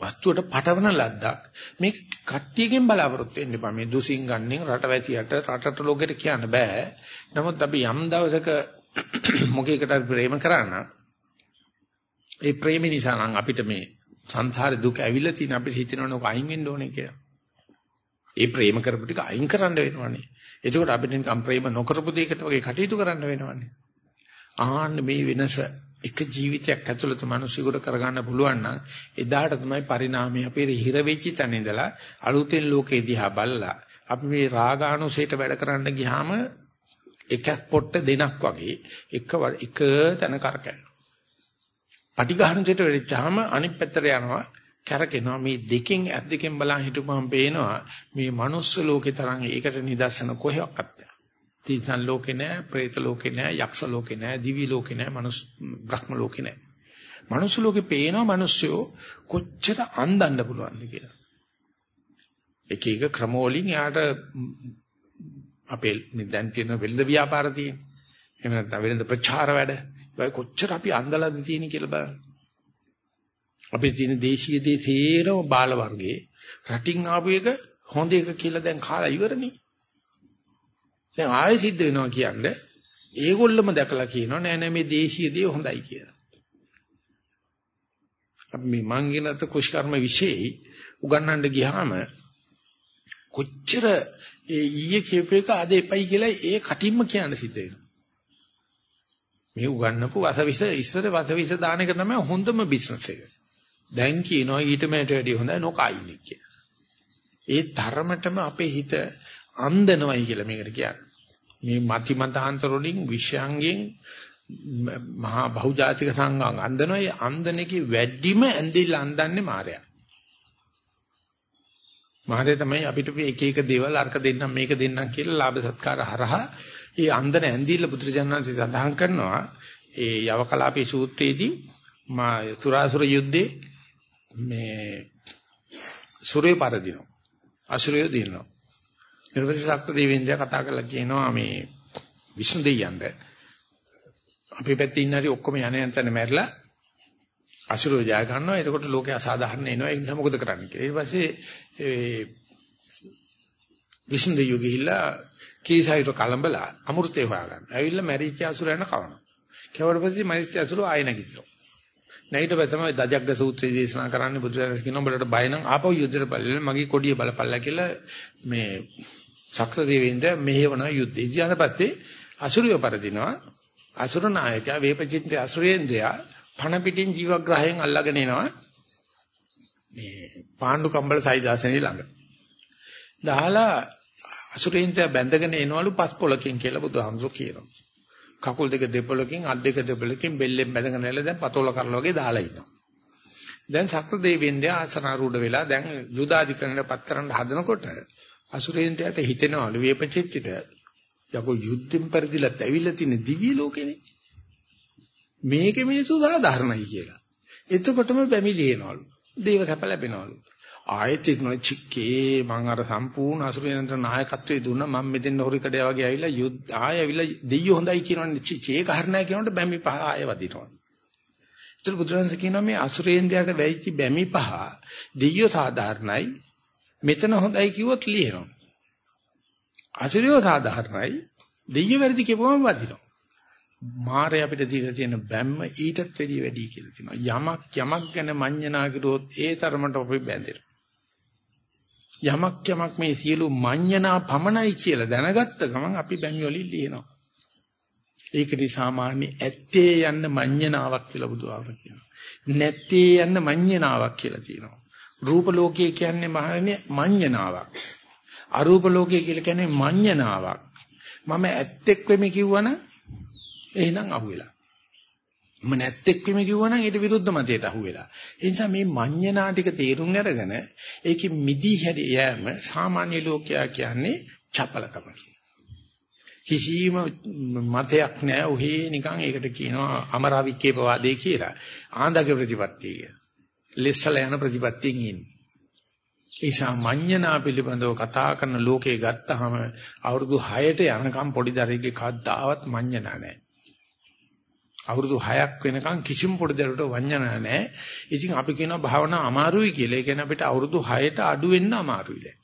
වස්තුවට පටවන ලද්දක්. මේ කට්ටියකින් බලාපොරොත්තු වෙන්න එපා. මේ දුසින් ගන්නෙන් රටවැසියට රටට ලෝකෙට කියන්න බෑ. නමුත් අපි යම් දවසක මොකේකට ප්‍රේම කරා නම් ඒ ප්‍රේම නිසා නම් අපිට මේ සංසාරේ දුක ඇවිල්ලා තියෙන අපිට හිතෙනවනේ ඔක අයින් වෙන්න ඕනේ කියලා. ඒ ප්‍රේම කරපු ටික අයින් කරන්න වෙනවනේ. එතකොට අපිට නිකම් ප්‍රේම නොකරපු දෙයකට වගේ කටයුතු කරන්න වෙනවනේ. ආන්න මේ වෙනස එක ජීවිතයක් ඇතුළත මිනිසෙකුට කරගන්න පුළුවන් නම් එදාට තමයි පරිණාමය අපේ හිර වෙච්ච තැන ඉඳලා අලුතෙන් ලෝකේ දිහා බලලා අපි මේ රාගානුසයට වැඩ කරන්න ගියාම එකක් පොට්ට දෙනක් වගේ එක එක තැන කරකැවෙනවා. පටිඝානුසයට වෙච්චාම අනිත් පැත්තට යනවා කැරකෙනවා මේ දෙකෙන් ඇත් දෙකෙන් බලන් හිටපුවම පේනවා මේ මනුස්ස ලෝකේ තරම් ඒකට නිදර්ශන කොහෙවත් නැහැ. තිසන් ලෝකේ නෑ, പ്രേත ලෝකේ නෑ, යක්ෂ ලෝකේ නෑ, දිවි ලෝකේ නෑ, මනුස් බ්‍රහ්ම ලෝකේ නෑ. මනුස්ස ලෝකේ පේනවා මිනිස්සු කොච්චර අන්දන්න පුළුවන්ද කියලා. එක එක ක්‍රම වලින් යාට අපේ දැන් තියෙන වෙළඳ ව්‍යාපාර තියෙන. එහෙම නැත්නම් වෙළඳ ප්‍රචාර වැඩ. ඒ කොච්චර අපි අන්දලාද තියෙන කියලා බලන්න. අපේ තියෙන දේශීය දේ තේරම බාල වර්ගයේ රටින් ආපු එක හොඳ එක කියලා දැන් කාලා ඉවරනේ. දැන් ආයෙ සිද්ධ වෙනවා කියන්නේ ඒගොල්ලම දැකලා කියනවා නෑ නෑ මේ දේශීය දේ හොඳයි කියලා. අපි මේ මංගිනත කුෂ්කර්ම વિશેයි උගන්වන්න ගියාම කොච්චර ඒ ඊයේ කියපු එක අද එපයි කියලා ඒ කටින්ම කියන්න සිද්ධ වෙනවා. මේ උගන්නපු වසවිස ඉස්සර වසවිස දාන එක තමයි හොඳම බිස්නස් එක. දැන් කියනවා ඊට මෙට වැඩිය හොඳයි නොකයින්නේ කියලා. ඒ තරමටම අපේ හිත අන්දනවයි කියලා මේකට කියන්නේ. මේ මති මතාන්තර වලින් විෂයන්ගෙන් මහා බහුජාතික සංඝං අන්දනෝ ඒ අන්දනේකේ වැඩිම ඇඳිල්ල අන්දන්නේ මායя. මායя තමයි අපිට එක එක දේවල් අර්ක දෙන්නම් මේක දෙන්නම් කියලා ලාභ සත්කාර හරහා ඒ අන්දන ඇඳිල්ල පුත්‍රජනන්සේ සඳහන් කරනවා. ඒ යවකලාපී සූත්‍රයේදී මා තුරාසුර යුද්ධේ මේ සුරේ පරදිනවා අසුරය දිනනවා. ඊට පස්සේ සක්‍ර දෙවියන්ද කතා කරලා කියනවා මේ විෂ්ණු දෙවියන්ට අපි පැත්තේ ඉන්න හරි ඔක්කොම යන යන තැන මැරිලා අසුරෝ ජය ගන්නවා එතකොට ලෝකේ අසාධාරණ එනවා ඒ නිසා මොකද කරන්නේ කියලා. ඊට පස්සේ ඒ විෂ්ණු දෙවියෝ ගිහිල්ලා කීසයිර කලඹලා අමෘතේ හොයාගන්න. ඇවිල්ලා මැරිච්ච අසුරයන් කවනවා. කෙවඩ පස්සේ මැරිච්ච අසුරෝ ආය නැගිටිනවා. නැගිට තමයි දජග්ග සූත්‍රය දේශනා කරන්නේ බුදුරජාණන් කියනවා උඹලට බය නම් ආපහු යුද්ධයට බලන්න මගේ කොඩිය බලපල්ලා කියලා මේ ශක්‍ර දෙවියන්ට මෙහෙවන යුද්ධය. ඊට අසුරිය පරදිනවා. අසුර නායකයා වේපචිත්ත අසුරේන්ද්‍රයා පණ පිටින් ජීවග්‍රහයෙන් අල්ලගෙන එනවා. මේ පාණ්ඩු කම්බල සයිදාසනේ ළඟ. දහලා අසුරේන්ද්‍රයා බැඳගෙන එනවලු පස් පොලකින් කියලා බුදුහාමුදුරු කියනවා. කකුල් දෙක දෙපොලකින් අත් දෙක දෙපොලකින් බෙල්ලෙන් බැඳගෙන ඉල දැන් පතෝල කරලා වගේ දාලා ඉන්නවා. දැන් සක්‍ර දෙවියන්ගේ ආසනාරූඪ වෙලා දැන් යුදාධිකරණයපත් කරන්න හදනකොට අසුරේන්ද්‍රයට හිතෙනවලු වේපචිත්තිට යකෝ යුද්ධෙන් පරිදිලත් ඇවිල්ලා තියෙන දිව්‍ය ලෝකෙනේ. මේකේ මිනිස්සු සාධාරණයි කියලා. එතකොටම බැමි ලියනවලු. දේව සැප ලැබෙනවලු. ආයෙත් ඉක්මන චික්කේ මං අර සම්පූර්ණ අසුරේන්ද්‍ර නායකත්වයේ දුන්නා මම මෙතෙන් හොරිකඩය වගේ ඇවිල්ලා යුද්ධ ආයෙ ඇවිල්ලා දෙයියෝ හොඳයි කියනවනේ චිචේ කහරණයි කියනකොට බැමි පහ ආයෙ වදිනවා. ඒතර බුදුරජාණන් කියනවා මේ අසුරේන්ද්‍රයාට වැයිච්ච බැමි පහ දෙයියෝ සාධාරණයි මෙතන හොඳයි කිව්වොත් ලියනවා. අසුරියෝ සාධාරණයි දෙයියෝ වැරදි කියපුවම වදිනවා. මාරය අපිට දීලා තියෙන බැම්ම ඊටත් වැඩිය වැඩි කියලා තියෙනවා. යමක් යමක් ගැන මඤ්ඤණා කිරුවොත් ඒ තරමට අපි බැඳෙනවා. යමක් යමක් මේ සියලු මඤ්ඤණා පමණයි කියලා දැනගත්ත ගමන් අපි බැමි වලින් ලියනවා. ඒකදී සාමාන්‍ය ඇත්තේ යන්න මඤ්ඤණාවක් කියලා බුදුආමර කියනවා. නැත්තේ යන්න මඤ්ඤණාවක් කියලා තියෙනවා. රූප ලෝකයේ කියන්නේ මහන්නේ මඤ්ඤණාවක්. අරූප ලෝකයේ කියලා කියන්නේ මඤ්ඤණාවක්. මම ඇත්තෙක් වෙමි කිව්වනම් එහෙනම් අහුවෙලා. මම නැත්තෙක් වෙමි කිව්වනම් ඊට විරුද්ධ මතයට අහුවෙලා. ඒ නිසා මේ මඤ්ඤණා ටික තේරුම් අරගෙන ඒකෙ මිදී හැරි යෑම සාමාන්‍ය ලෝකයා කියන්නේ චපලකම කිසිම මතයක් නැහැ. ඔහේ නිකන් ඒකට කියනවා අමරාවික්කේපවාදේ කියලා. ආන්දගේ ප්‍රතිපත්තිය කියලා. ලෙස්සල යන ප්‍රතිපත්තියෙන් ඉන්නේ. ඒසා මඤ්ඤණා පිළිබඳව කතා කරන ලෝකේ ගත්තාම අවුරුදු 6ට යනකම් පොඩි දරුවෙක්ගේ කද්දාවත් මඤ්ඤණා නැහැ. අවුරුදු 6ක් වෙනකන් කිසිම පොඩි දරුවට වඤ්ඤණා නැහැ. ඉතින් අපි කියනවා භාවනා අමාරුයි කියලා. ඒ කියන්නේ අපිට අවුරුදු 6ට අඩු වෙන්න අමාරුයි දැන්.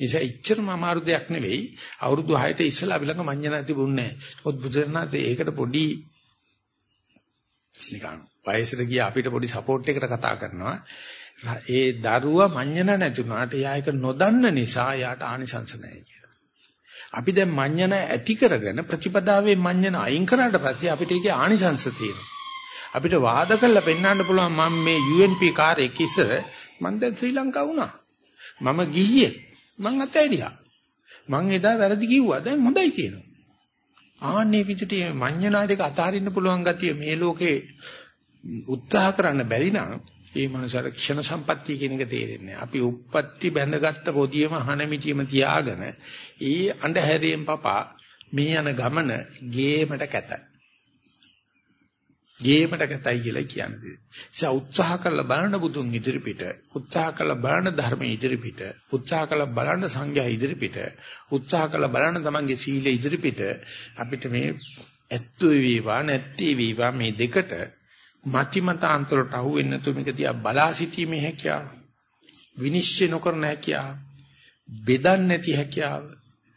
ඒසයි ඉච්චරම අමාරු දෙයක් නෙවෙයි. අවුරුදු 6ට ඉස්සලා අපි ළඟ මඤ්ඤණා තිබුණේ නැහැ. මොකද බුදුරණාහි ඒකට පොඩි නිකන් වයසට ගිය අපිට පොඩි සපෝට් එකකට කතා කරනවා. ඒ දරුවා මඤ්ඤණ නැතුණාට එයා ඒක නොදන්න නිසා එයාට ආනිසංස නැහැ කියලා. අපි දැන් මඤ්ඤණ ඇති කරගෙන ප්‍රතිපදාවේ මඤ්ඤණ අයින් කරාට පස්සේ අපිට ඒකේ ආනිසංස තියෙනවා. අපිට වාද කරලා පෙන්වන්න පුළුවන් මම මේ UNP කාර්යයක් ඉස්සර මම දැන් ශ්‍රී ලංකාව වුණා. මම ගිහියේ මං අතෑරියා. මං එදා වැරදි කිව්වා දැන් හොඳයි කියනවා. ආන්නේ විදිහට මඤ්ඤණා ටික අතාරින්න පුළුවන් ගතිය මේ ලෝකේ උත්සාහ කරන්න බැරි නම් ඒ මනසට ක්ෂණ සම්පත්තිය කියන එක තේරෙන්නේ අපි උප්පත්ති බැඳගත්ත පොදියම හන මිටියම තියාගෙන ඒ අඳුහැරියෙන් පපා මේ යන ගමන ගේමට කැතයි. ගේමට කැතයි කියලා කියන්නේ. ඒ උත්සාහ කරලා බලන බුදුන් ඉදිරිපිට, උත්සාහ කරලා බලන ධර්ම ඉදිරිපිට, උත්සාහ කරලා බලන සංඝයා ඉදිරිපිට, උත්සාහ කරලා බලන තමන්ගේ සීල ඉදිරිපිට අපිට මේ ඇත්තු වේවා නැත්ති වේවා මේ දෙකට මතිමතාන්තරට අහු වෙන්නේ නැතු මේක දිහා බලා සිටීමේ හැකියාව විනිශ්චය නොකරන හැකියාව බෙදන්නේ නැති හැකියාව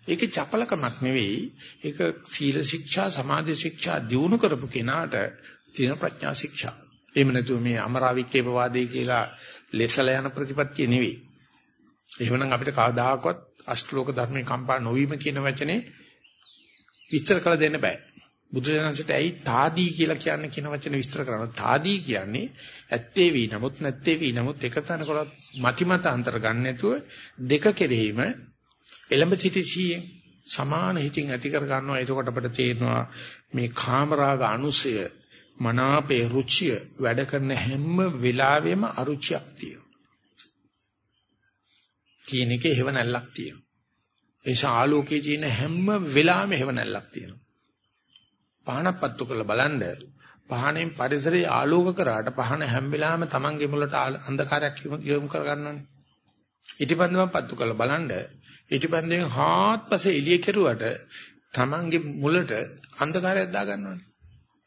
ඒක චපලකමක් නෙවෙයි ඒක සීල ශික්ෂා සමාධි ශික්ෂා දිනු කරපු කෙනාට තියෙන ප්‍රඥා ශික්ෂා එහෙම නැතුව මේ අමරාවික්කේප වාදේ කියලා ලෙසල යන ප්‍රතිපත්තිය නෙවෙයි එහෙමනම් අපිට කවදාකවත් අෂ්ටලෝක ධර්මේ කම්පා නොවීම කියන වචනේ විස්තර කළ දෙන්න බෑ බුදුසසුනට ඇයි තාදී කියලා කියන්නේ කියන වචන විස්තර කරනවා. තාදී කියන්නේ ඇත්තේ වී නමුත් නැත්තේ වී නමුත් එක තැනකට මතිමත අන්තර ගන්න නැතුව දෙක කෙරෙහිම එළඹ සිටිසියෙන් සමාන හිතින් ඇති කර ගන්නවා. එතකොට අපිට තේරෙනවා මේ කාමරාග අනුසය මනාපේ රුචිය වැඩ කරන හැම වෙලාවෙම අරුචියක් තියෙනවා. තියෙන එකේ හේව නැල්ලක් තියෙනවා. ඒ ශාලෝකයේ තියෙන හැම වෙලාවෙම හේව නැල්ලක් තියෙනවා. පහනක් පත්තු කරලා බලන්න පහනෙන් පරිසරය ආලෝක කරාට පහන හැම වෙලාවෙම Tamange මුලට අන්ධකාරයක් යොමු කර ගන්නවනේ. ඉටිපන්දම පත්තු කරලා බලන්න ඉටිපන්දෙන් හාත්පසේ එළිය කෙරුවට Tamange මුලට අන්ධකාරයක් දා ගන්නවනේ.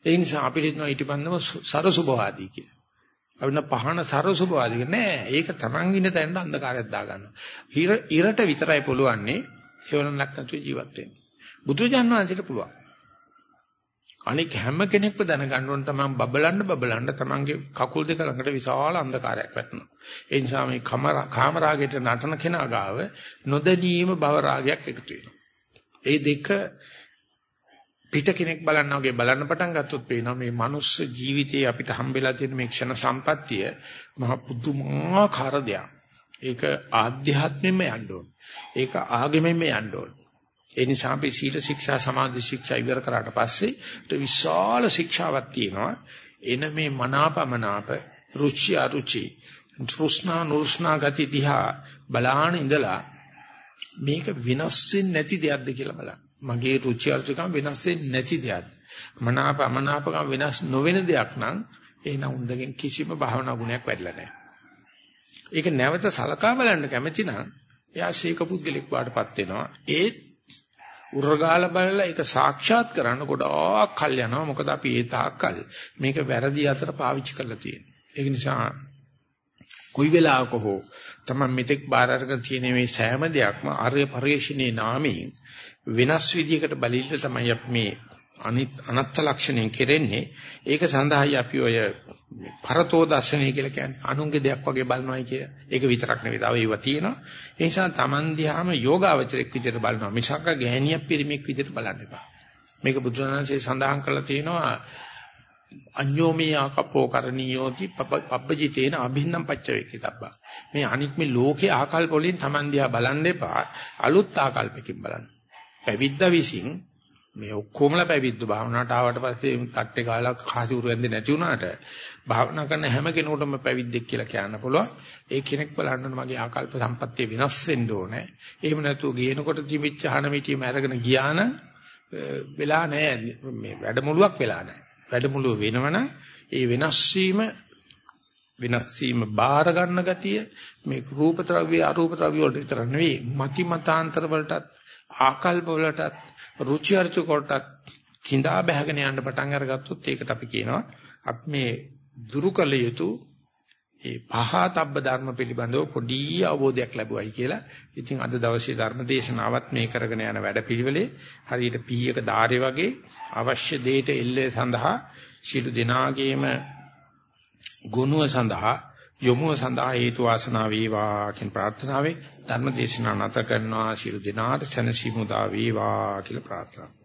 ඒ නිසා අපිට හිතනවා ඉටිපන්දම සරසුභවාදී කියලා. අපිට පහන සරසුභවාදී නෑ. ඒක Taman ඉන්න තැනට අන්ධකාරයක් දා ගන්නවා. ඉරට විතරයි පුළුවන්නේ හේවණක් නැතුව ජීවත් වෙන්න. බුදුජානක වහන්සේට පුළුවන්. අනික හැම කෙනෙක්ම දැනගන්න ඕන තමන් බබලන්න බබලන්න තමන්ගේ කකුල් දෙක ළඟට විශාල අන්ධකාරයක් වැටෙනවා. ඒ නිසා මේ කාම රාගයට නටන කෙනා ගාව නොදැනීම භව රාගයක් එකතු වෙනවා. ඒ දෙක පිට කෙනෙක් බලන්න වගේ බලන්න පටන් ගත්තොත් පේනවා මේ මනුස්ස ජීවිතයේ අපිට හම්බෙලා තියෙන මේ ක්ෂණ සම්පත්තිය මහ පුදුමාකාර දෙයක්. ඒක ආධ්‍යාත්මෙම යන්න ඕන. ඒක ආගමෙම යන්න ඕන. ඒ නිසා අපි සීල ශික්ෂා සමාධි ශික්ෂා ඉවර කරාට පස්සේ ඊට විශාල ශික්ෂාවක් තියෙනවා. එන මේ මනාපමනාප රුචි අරුචි තෘෂ්ණා නුෂ්ණා ගති දිහා බලාන ඉඳලා මේක වෙනස් වෙන්නේ නැති දෙයක්ද කියලා බලන්න. මගේ රුචි අරුචිකම් වෙනස් වෙන්නේ නැති දෙයක්ද? මනාප අමනාපකම් වෙනස් නොවන දෙයක් නම් එහෙනම් උන්දගෙන් කිසිම භාවනා ගුණයක් වැඩිලා නැහැ. ඒක නැවත සලකා බලන්න කැමති නම් එයා ශීක පුද්ගලෙක් වාටපත් වෙනවා. ඒත් උරගාල බලලා ඒක සාක්ෂාත් කරන්න ගොඩාක් කල් යනවා. මොකද අපි ඒ තාක්කල් මේක වැරදි අතර පාවිච්චි කරලා තියෙනවා. ඒක නිසා කොයි වෙලාවක හෝ තමයි මෙතෙක් බාර අරගෙන තියෙන මේ සෑම දෙයක්ම ආර්ය පරිශ්‍රණයේ නාමයෙන් වෙනස් විදියකට බලilla තමයි අපි මේ අනිත් අනත්ත ලක්ෂණයෙන් කෙරෙන්නේ. ඒක සඳහායි අපි ඔය පරතෝ දර්ශනය කියලා කියන්නේ අනුන්ගේ දෙයක් වගේ බලනවායි කිය. ඒක විතරක් නෙවෙයි. තව ඒවා තියෙනවා. ඒ නිසා Taman දිහාම යෝගාවචරයක් විදිහට බලනවා. මිසක් ගෑණියක් පිරිමියෙක් විදිහට බලන්න එපා. මේක බුදුරජාණන්සේ සඳහන් කරලා තියෙනවා අඤ්ඤෝමී ආකප්පෝ කරණීයෝති පබ්බජිතේන අභින්නම් පච්චවේකිතබ්බා. මේ අනික් මේ ලෝකේ ආකල්ප වලින් Taman දිහා බලන්න එපා. අලුත් ආකල්පකින් බලන්න. පැවිද්ද විසින් මේ ඔක්කොමලා පැවිද්ද භාවනාවට ආවට පස්සේ තට්ටේ කාලා කාසිවුරු ඇඳේ නැති වුණාට භාවනා කරන හැම කෙනෙකුටම පැවිද්දෙක් කියලා කියන්න පුළුවන්. ඒ කෙනෙක් බලන්න මගේ ආකල්ප සම්පත්තිය වෙනස් වෙන්න ඕනේ. එහෙම නැතුව ගේනකොට තිබිච්ච හන මිටියම අරගෙන ගියා නම් වෙලා නැහැ. මේ වැඩමුළුවක් වෙලා නැහැ. වැඩමුළුව වෙනවනම් ඒ වෙනස් වීම වෙනස් වීම බාර ගන්න ගතිය මේ රූප ද්‍රව්‍ය අරූප ද්‍රව්‍ය වලට විතර නෙවෙයි මති මතාන්තර වලටත් ආකල්ප වලටත් රුචි අරුචි කොටත් කිඳා බහගෙන යන්න පටන් අරගත්තොත් ඒකට අපි කියනවා අපි මේ දුරු කළ යුතු ඒ පහතබ්බ ධර්ම පිළිබඳව පොඩි අවබෝධයක් ලැබුවයි කියලා. ඉතින් අද දවසේ ධර්ම දේශනාවත් මේ කරගෙන යන වැඩපිළිවෙලේ හරියට පීයක ධාරේ වගේ අවශ්‍ය දෙයට එල්ලේ සඳහා ශිළු දිනාගේම ගුණුව සඳහා යොමුව සඳහා හේතු වාසනා වේවා කියන ප්‍රාර්ථනාවෙන් ධර්ම දේශනාව නැත කරනවා. ශිළු දිනාට සැනසීම උදා වේවා කියලා ප්‍රාර්ථනා